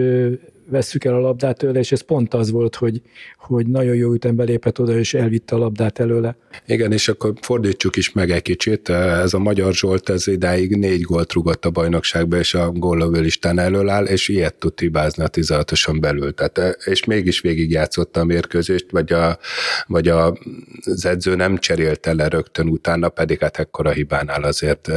vesszük el a labdát tőle, és ez pont az volt, hogy, hogy nagyon jó ütembe lépett oda, és elvitte a labdát előle. Igen, és akkor fordítsuk is meg egy kicsit. Ez a Magyar Zsolt ez idáig négy gólt rugott a bajnokságba, és a góllövő listán elől áll, és ilyet tud hibázni a 16 belül. Tehát, és mégis végigjátszotta a mérkőzést, vagy, a, vagy a, az edző nem cserélte le rögtön utána, pedig hát ekkora hibánál azért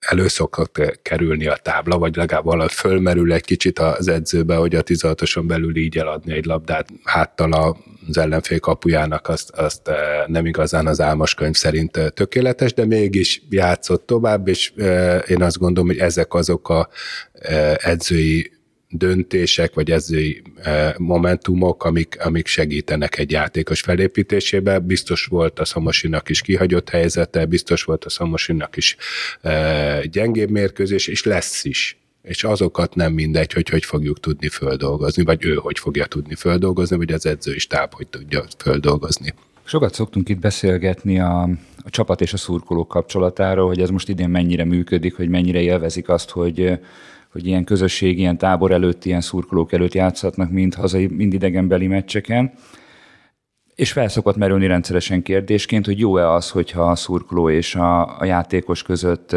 elő szokott kerülni a tábla, vagy legalább valahogy fölmerül egy kicsit az edzőbe, hogy a 16 belül így eladni egy labdát háttal az ellenfél kapujának, azt, azt eh, nem igazán az álmos könyv szerint eh, tökéletes, de mégis játszott tovább, és eh, én azt gondolom, hogy ezek azok a edzői döntések, vagy edzői momentumok, amik, amik segítenek egy játékos felépítésébe. Biztos volt a Szamosinak is kihagyott helyzete, biztos volt a Szamosinak is gyengébb mérkőzés, és lesz is és azokat nem mindegy, hogy hogy fogjuk tudni földolgozni, vagy ő hogy fogja tudni földolgozni, vagy az edző is táb, hogy tudja földolgozni. Sokat szoktunk itt beszélgetni a, a csapat és a szurkolók kapcsolatáról, hogy ez most idén mennyire működik, hogy mennyire élvezik azt, hogy hogy ilyen közösség, ilyen tábor előtt, ilyen szurkolók előtt játszhatnak, mind hazai, mind idegenbeli meccseken. És felszokott merülni rendszeresen kérdésként, hogy jó-e az, hogyha a szurkoló és a, a játékos között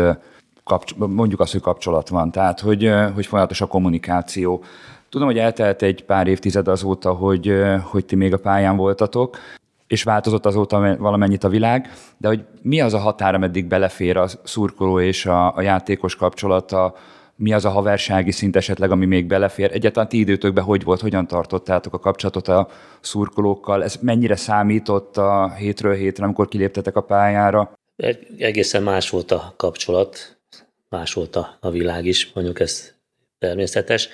kapcs- mondjuk azt, hogy kapcsolat van, tehát hogy, hogy folyamatos a kommunikáció. Tudom, hogy eltelt egy pár évtized azóta, hogy, hogy ti még a pályán voltatok, és változott azóta valamennyit a világ, de hogy mi az a határ, ameddig belefér a szurkoló és a, a játékos kapcsolata, mi az a haversági szint esetleg, ami még belefér. Egyáltalán ti időtökben hogy volt, hogyan tartottátok a kapcsolatot a szurkolókkal? Ez mennyire számított a hétről hétre, amikor kiléptetek a pályára? Egészen más volt a kapcsolat, más volt a, világ is, mondjuk ez természetes.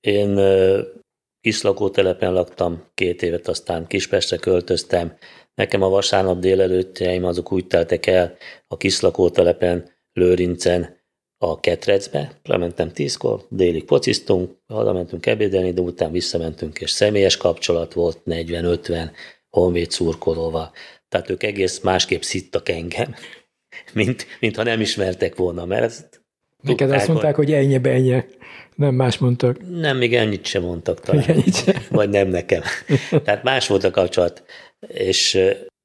Én kislakótelepen laktam két évet, aztán Kispestre költöztem. Nekem a vasárnap délelőttjeim azok úgy teltek el a kislakótelepen, Lőrincen, a ketrecbe, lementem tízkor, délig pociztunk, mentünk ebédelni, de után visszamentünk, és személyes kapcsolat volt 40-50 honvéd szurkolóval. Tehát ők egész másképp szittak engem, [laughs] mint, mint ha nem ismertek volna, mert ezt Neked azt mondták, hogy ennyi ennyi. Nem más mondtak. Nem, még ennyit sem mondtak talán. Ennyit sem. [laughs] Vagy nem nekem. [laughs] Tehát más volt a kapcsolat. És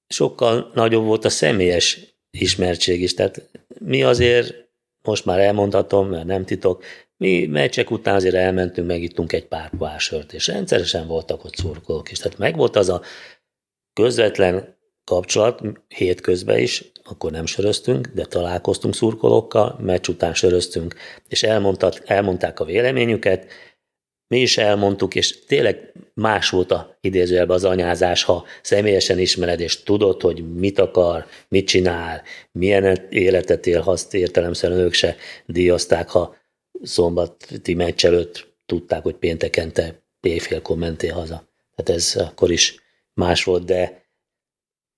sokkal nagyobb volt a személyes ismertség is. Tehát mi azért most már elmondhatom, mert nem titok, mi meccsek után azért elmentünk, megittunk egy pár pohásört, és rendszeresen voltak ott szurkolók is. Tehát megvolt az a közvetlen kapcsolat hétközben is, akkor nem söröztünk, de találkoztunk szurkolókkal, meccs után söröztünk, és elmondtak, elmondták a véleményüket, mi is elmondtuk, és tényleg más volt a idézőjelben az anyázás, ha személyesen ismered, és tudod, hogy mit akar, mit csinál, milyen életet él, azt értelemszerűen ők se díjazták, ha szombati meccs előtt tudták, hogy pénteken te éjfélkor mentél haza. Tehát ez akkor is más volt, de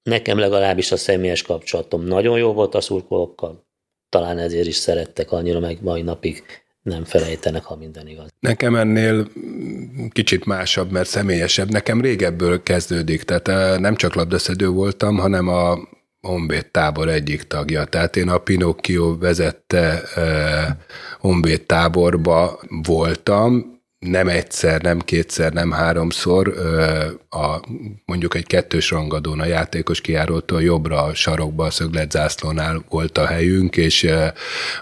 nekem legalábbis a személyes kapcsolatom nagyon jó volt a szurkolókkal, talán ezért is szerettek annyira, meg mai napig nem felejtenek, ha minden igaz. Nekem ennél kicsit másabb, mert személyesebb. Nekem régebből kezdődik, tehát eh, nem csak labdaszedő voltam, hanem a Honvéd tábor egyik tagja. Tehát én a Pinocchio vezette eh, Honvéd táborba voltam, nem egyszer, nem kétszer, nem háromszor a, mondjuk egy kettős rangadón a játékos kiárótól jobbra a sarokba a szögletzászlónál volt a helyünk, és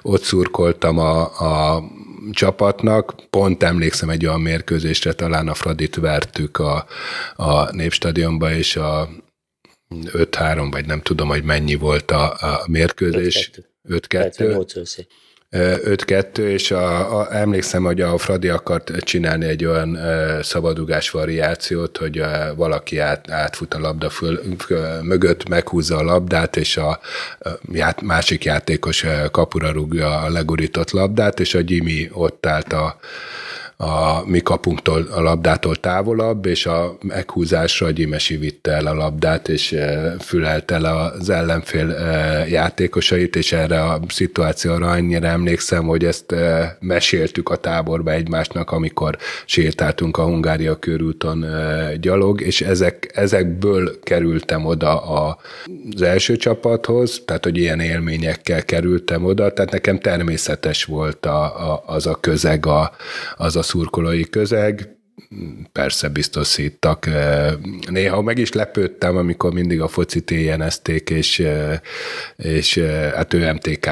ott szurkoltam a, a csapatnak. Pont emlékszem egy olyan mérkőzésre, talán a Fradit vertük a, a Népstadionba, és a 5-3, vagy nem tudom, hogy mennyi volt a, a mérkőzés. 5-2. 5-2, és a, a, emlékszem, hogy a Fradi akart csinálni egy olyan e, szabadugás variációt, hogy e, valaki át, átfut a labda föl, föl, mögött, meghúzza a labdát, és a, a ját, másik játékos kapura rúgja a legurított labdát, és a Jimmy ott állt a, a mi kapunktól, a labdától távolabb, és a meghúzásra a Gyimesi vitte el a labdát, és e, fülelt el az ellenfél e, játékosait, és erre a szituációra annyira emlékszem, hogy ezt e, meséltük a táborba egymásnak, amikor sétáltunk a Hungária körúton gyalog, és ezek, ezekből kerültem oda az első csapathoz, tehát hogy ilyen élményekkel kerültem oda, tehát nekem természetes volt a, a, az a közeg, a, az a szurkolói közeg, persze biztosítak. Néha meg is lepődtem, amikor mindig a focit éjjenezték, és, és hát ő MTK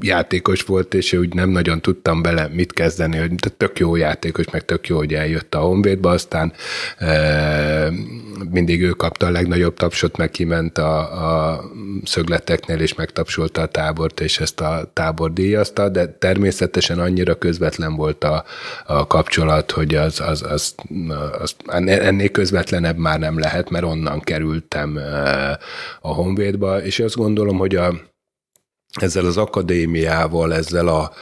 játékos volt, és úgy nem nagyon tudtam bele mit kezdeni, hogy tök jó játékos, meg tök jó, hogy eljött a Honvédba, aztán mindig ő kapta a legnagyobb tapsot, meg kiment a, a szögleteknél, és megtapsolta a tábort, és ezt a tábor díjazta, de természetesen annyira közvetlen volt a, a kapcsolat, hogy az, az, az, az ennél közvetlenebb már nem lehet, mert onnan kerültem a Honvédba, és azt gondolom, hogy a ezzel az akadémiával, ezzel a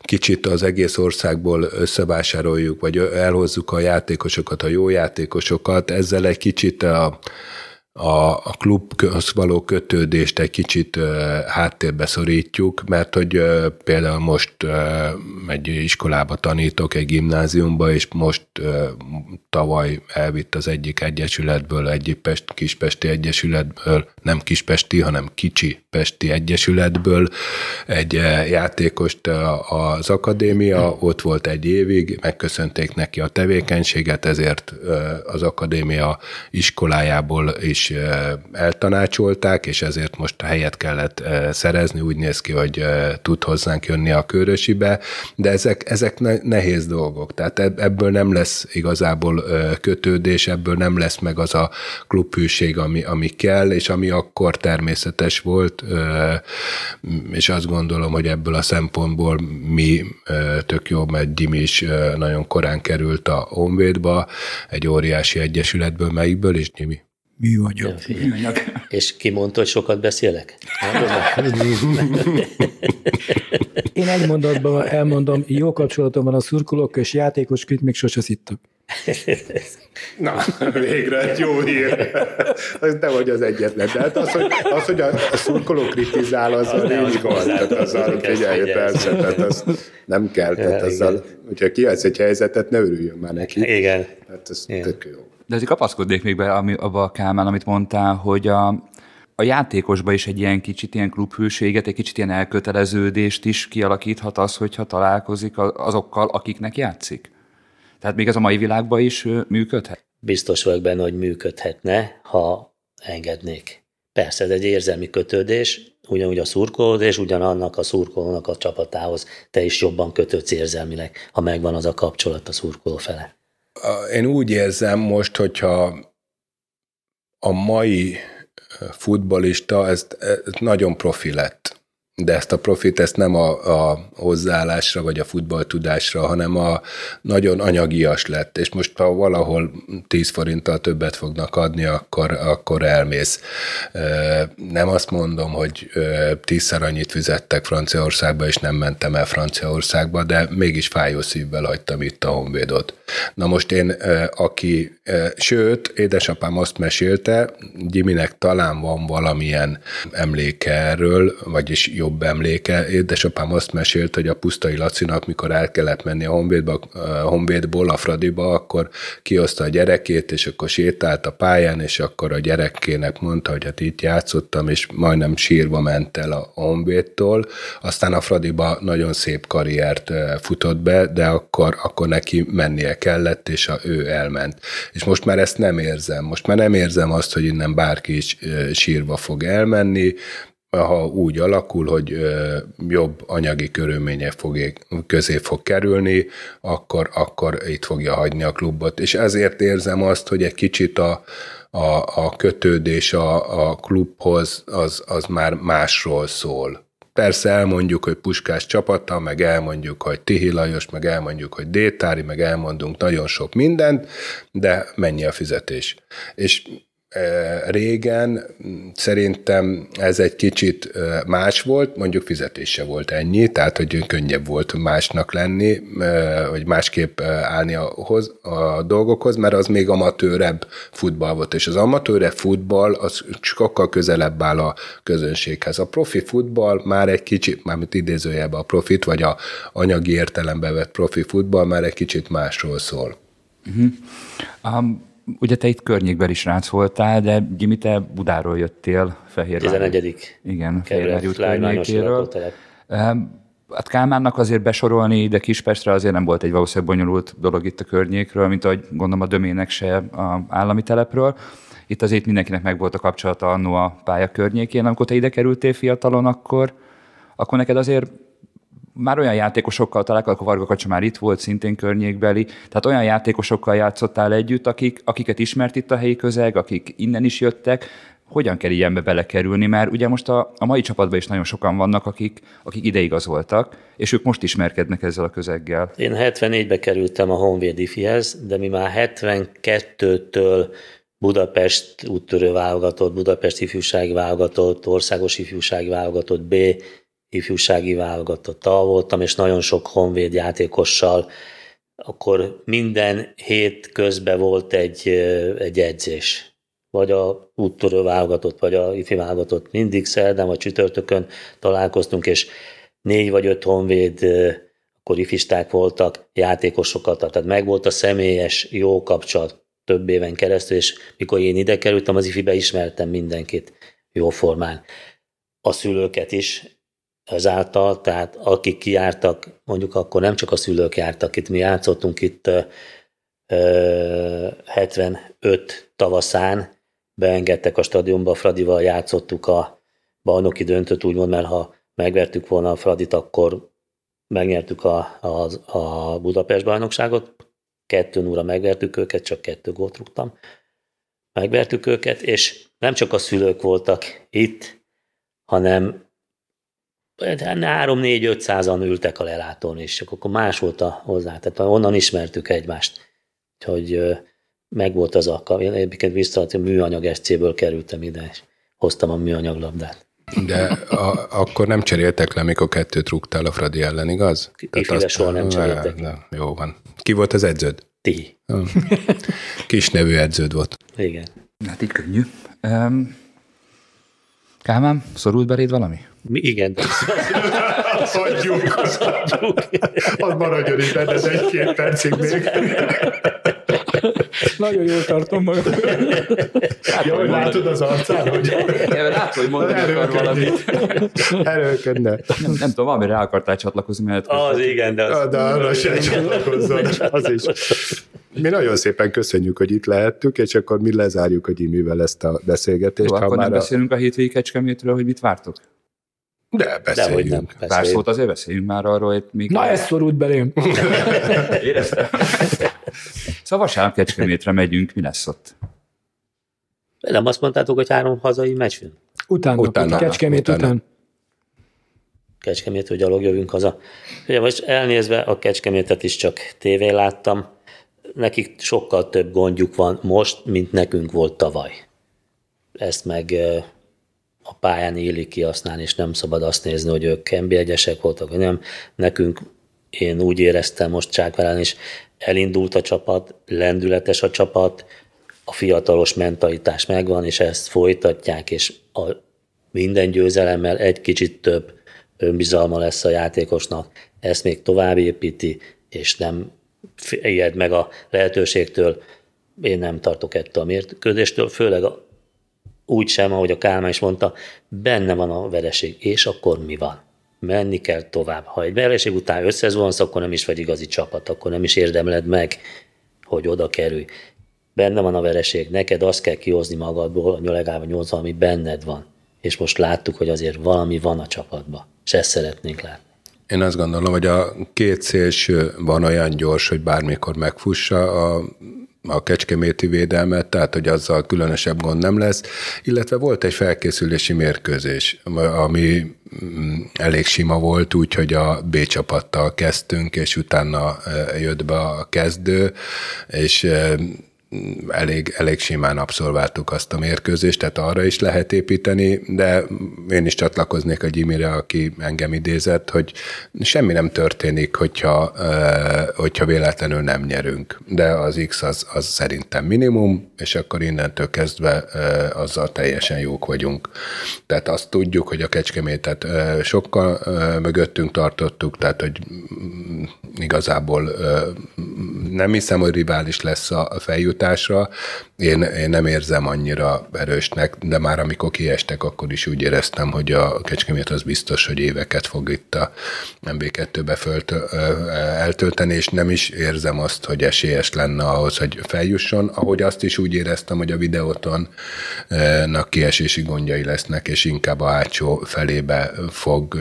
kicsit az egész országból összevásároljuk, vagy elhozzuk a játékosokat, a jó játékosokat, ezzel egy kicsit a, a, a klubhoz való kötődést egy kicsit háttérbe szorítjuk, mert hogy például most uh, egy iskolába tanítok, egy gimnáziumba, és most tavaly elvitt az egyik egyesületből, egyik Pest, Kispesti Egyesületből, nem Kispesti, hanem Kicsi Pesti Egyesületből egy uh, játékost uh, az akadémia, ott volt egy évig, megköszönték neki a tevékenységet, ezért uh, az akadémia iskolájából is eltanácsolták, és ezért most a helyet kellett szerezni, úgy néz ki, hogy tud hozzánk jönni a körösibe, de ezek, ezek nehéz dolgok, tehát ebből nem lesz igazából kötődés, ebből nem lesz meg az a klubhűség, ami, ami kell, és ami akkor természetes volt, és azt gondolom, hogy ebből a szempontból mi tök jó, mert Dimi is nagyon korán került a Honvédba, egy óriási egyesületből, melyikből is, Dimi? Műanyag. Ja, Műanyag. És ki mondta, hogy sokat beszélek? Én egy mondatban elmondom, jó kapcsolatom van a szurkolókkal, és játékosként még sose szittak. [laughs] Na, végre egy jó hír. Az nem vagy az egyetlen. De hát az, hogy, az, hogy a, a szurkoló kritizál, az, az nincs gond. Tehát azzal figyelj, persze, tehát az nem kell. Tehát azzal, hogyha kiadsz egy helyzetet, ne örüljön már neki. Igen. Tehát ez tök jó. De azért kapaszkodnék még be ami, abba a Kálmán, amit mondtál, hogy a, a játékosba is egy ilyen kicsit ilyen klubhőséget, egy kicsit ilyen elköteleződést is kialakíthat az, hogyha találkozik azokkal, akiknek játszik. Tehát még ez a mai világban is működhet? Biztos vagyok benne, hogy működhetne, ha engednék. Persze, ez egy érzelmi kötődés, ugyanúgy a szurkolód, és ugyanannak a szurkolónak a csapatához te is jobban kötődsz érzelmileg, ha megvan az a kapcsolat a szurkoló fele én úgy érzem most, hogyha a mai futbolista, ez, ez nagyon profi lett de ezt a profit ezt nem a, a hozzáállásra vagy a futballtudásra, hanem a nagyon anyagias lett, és most ha valahol 10 forinttal többet fognak adni, akkor, akkor elmész. Nem azt mondom, hogy tízszer annyit fizettek Franciaországba, és nem mentem el Franciaországba, de mégis fájó szívvel hagytam itt a Honvédot. Na most én, aki, sőt, édesapám azt mesélte, Gyiminek talán van valamilyen emléke erről, vagyis jó jobb emléke. Édesapám azt mesélt, hogy a Pusztai Lacinak, mikor el kellett menni a Honvédba, a Honvédból a Fradiba, akkor kihozta a gyerekét, és akkor sétált a pályán, és akkor a gyerekének mondta, hogy hát itt játszottam, és majdnem sírva ment el a Honvédtól. Aztán a Fradiba nagyon szép karriert futott be, de akkor, akkor neki mennie kellett, és a, ő elment. És most már ezt nem érzem. Most már nem érzem azt, hogy innen bárki is sírva fog elmenni, ha úgy alakul, hogy jobb anyagi körülmények fog, közé fog kerülni, akkor, akkor itt fogja hagyni a klubot. És ezért érzem azt, hogy egy kicsit a, a, a kötődés a, a klubhoz az, az már másról szól. Persze elmondjuk, hogy Puskás csapata, meg elmondjuk, hogy Tihi Lajos, meg elmondjuk, hogy Détári, meg elmondunk nagyon sok mindent, de mennyi a fizetés. És régen szerintem ez egy kicsit más volt, mondjuk fizetése volt ennyi, tehát hogy könnyebb volt másnak lenni, vagy másképp állni ahhoz, a dolgokhoz, mert az még amatőrebb futball volt, és az amatőrebb futball az sokkal közelebb áll a közönséghez. A profi futball már egy kicsit, mármint idézőjelben a profit, vagy a anyagi értelembe vett profi futball már egy kicsit másról szól. Uh-huh. Um, ugye te itt környékbeli srác voltál, de Gimi, te Budáról jöttél, Fehér 11. Igen, Fehérvári út környékéről. Hát Kálmánnak azért besorolni ide Kispestre azért nem volt egy valószínűleg bonyolult dolog itt a környékről, mint ahogy gondolom a Dömének se a állami telepről. Itt azért mindenkinek meg volt a kapcsolata annó a pálya környékén. Amikor te ide kerültél fiatalon, akkor, akkor neked azért már olyan játékosokkal találkozok, a Varga Kacsa már itt volt, szintén környékbeli, tehát olyan játékosokkal játszottál együtt, akik, akiket ismert itt a helyi közeg, akik innen is jöttek, hogyan kell ilyenbe belekerülni, mert ugye most a, a mai csapatban is nagyon sokan vannak, akik, akik ideigazoltak, és ők most ismerkednek ezzel a közeggel. Én 74-be kerültem a Honvéd ifihez, de mi már 72-től Budapest úttörő válogatott, Budapest ifjúsági válogatott, országos ifjúsági válogatott B, ifjúsági válogatottal voltam, és nagyon sok honvéd játékossal, akkor minden hét közben volt egy, egy edzés. Vagy a úttörő válogatott, vagy a ifi válogatott. Mindig szerdán vagy csütörtökön találkoztunk, és négy vagy öt honvéd akkor ifisták voltak, játékosokat, tehát megvolt a személyes jó kapcsolat több éven keresztül, és mikor én ide kerültem, az ifibe ismertem mindenkit jó formán. A szülőket is ezáltal, tehát akik kijártak, mondjuk akkor nem csak a szülők jártak itt, mi játszottunk itt 75 tavaszán, beengedtek a stadionba, Fradival játszottuk a bajnoki döntőt, úgymond, mert ha megvertük volna a Fradit, akkor megnyertük a, a, a Budapest bajnokságot, kettő óra megvertük őket, csak kettő gót rúgtam. Megvertük őket, és nem csak a szülők voltak itt, hanem 3-4-500-an ültek a lelátón, és akkor más volt a hozzá. Tehát onnan ismertük egymást, hogy megvolt az alkalom. Én egyébként vissza a műanyag SC-ből kerültem ide, és hoztam a műanyag labdát. De a, akkor nem cseréltek le, mikor kettőt rúgtál a Fradi ellen, igaz? Ifile soha nem cseréltek. Le. Jó van. Ki volt az edződ? Ti. Kis nevű edződ volt. Igen. Hát így könnyű. Um, Kálmán, szorult beléd valami? Mi, igen. Azt [laughs] hagyjuk. Azt hagyjuk. Az maradjon itt egy-két percig még. [laughs] Nagyon jól tartom magam. Hát, ja, hogy látod az arcán, hogy... Ja, látod, hogy mondani akar valamit. Erőködne. Nem, nem tudom, valami rá akartál csatlakozni, mert... Az igen, de az... De arra se csatlakozzon, az is. Mi nagyon szépen köszönjük, hogy itt lehettük, és akkor mi lezárjuk a Jimivel ezt a beszélgetést. Jó, akkor nem a... beszélünk a hétvégi kecskemétről, hogy mit vártok? De beszéljünk. De, nem, Pár szót azért beszéljünk már arról, hogy még... Na, ez szorult belém. Éreztem. [laughs] szóval vasárnap Kecskemétre megyünk, mi lesz ott? Nem azt mondtátok, hogy három hazai meccs van? Utána, utána, Kecskemét utána. után. Kecskemét, hogy gyalog jövünk haza. Ugye most elnézve a Kecskemétet is csak tévén láttam, nekik sokkal több gondjuk van most, mint nekünk volt tavaly. Ezt meg a pályán élik ki aztán, és nem szabad azt nézni, hogy ők kembiegyesek voltak, vagy nem. Nekünk én úgy éreztem most Csákvárán is, elindult a csapat, lendületes a csapat, a fiatalos mentalitás megvan, és ezt folytatják, és a minden győzelemmel egy kicsit több önbizalma lesz a játékosnak, ezt még tovább építi, és nem ijed meg a lehetőségtől. Én nem tartok ettől a mérkőzéstől, főleg úgy sem, ahogy a Kálmán is mondta, benne van a vereség, és akkor mi van? Menni kell tovább. Ha egy vereség után összezvonsz, akkor nem is vagy igazi csapat, akkor nem is érdemled meg, hogy oda kerülj. Benne van a vereség, neked azt kell kihozni magadból, legalább 80, ami benned van. És most láttuk, hogy azért valami van a csapatban, és ezt szeretnénk látni. Én azt gondolom, hogy a két szélső van olyan gyors, hogy bármikor megfussa a a kecskeméti védelmet, tehát hogy azzal különösebb gond nem lesz, illetve volt egy felkészülési mérkőzés, ami mm, elég sima volt, úgyhogy a B csapattal kezdtünk, és utána eh, jött be a kezdő, és eh, elég, elég simán abszolváltuk azt a mérkőzést, tehát arra is lehet építeni, de én is csatlakoznék a Jimmy-re, aki engem idézett, hogy semmi nem történik, hogyha, hogyha véletlenül nem nyerünk. De az X az, az szerintem minimum, és akkor innentől kezdve azzal teljesen jók vagyunk. Tehát azt tudjuk, hogy a Kecskemétet sokkal mögöttünk tartottuk, tehát hogy mm, igazából nem hiszem, hogy rivális lesz a feljut futásra. Én, én nem érzem annyira erősnek, de már amikor kiestek, akkor is úgy éreztem, hogy a Kecskemét az biztos, hogy éveket fog itt a MB2-be fölt, eltölteni, és nem is érzem azt, hogy esélyes lenne ahhoz, hogy feljusson, ahogy azt is úgy éreztem, hogy a videóton kiesési gondjai lesznek, és inkább a átsó felébe fog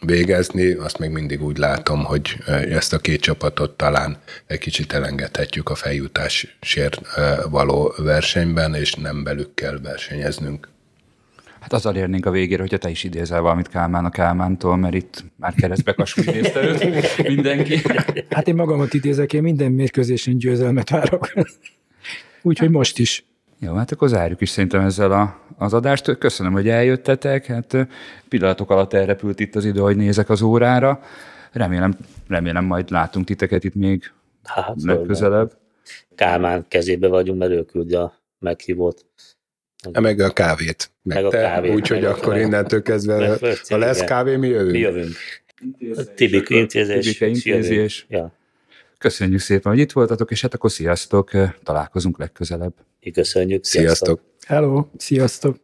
végezni. Azt még mindig úgy látom, hogy ezt a két csapatot talán egy kicsit elengedhetjük a feljutás sért való versenyben, és nem belük kell versenyeznünk. Hát azzal érnénk a végére, hogyha te is idézel valamit Kálmán a Kálmántól, mert itt már keresztbe kasúlynézte őt [laughs] mindenki. Hát én magamat idézek, én minden mérkőzésen győzelmet várok. [laughs] Úgyhogy most is. Jó, hát akkor zárjuk is szerintem ezzel a, az adást. Köszönöm, hogy eljöttetek. Hát pillanatok alatt elrepült itt az idő, hogy nézek az órára. Remélem, remélem majd látunk titeket itt még hát, legközelebb. Kálmán kezébe vagyunk, mert ő küldje a meghívót. Meg a kávét. Meg, meg a kávét. Úgyhogy akkor meg, innentől kezdve, ha lesz kávé, mi jövünk. Mi jövünk. Tibik intézés. Tibike intézés. Ja. Köszönjük szépen, hogy itt voltatok, és hát akkor sziasztok, találkozunk legközelebb. Köszönjük. Sziasztok. sziasztok. Hello, sziasztok.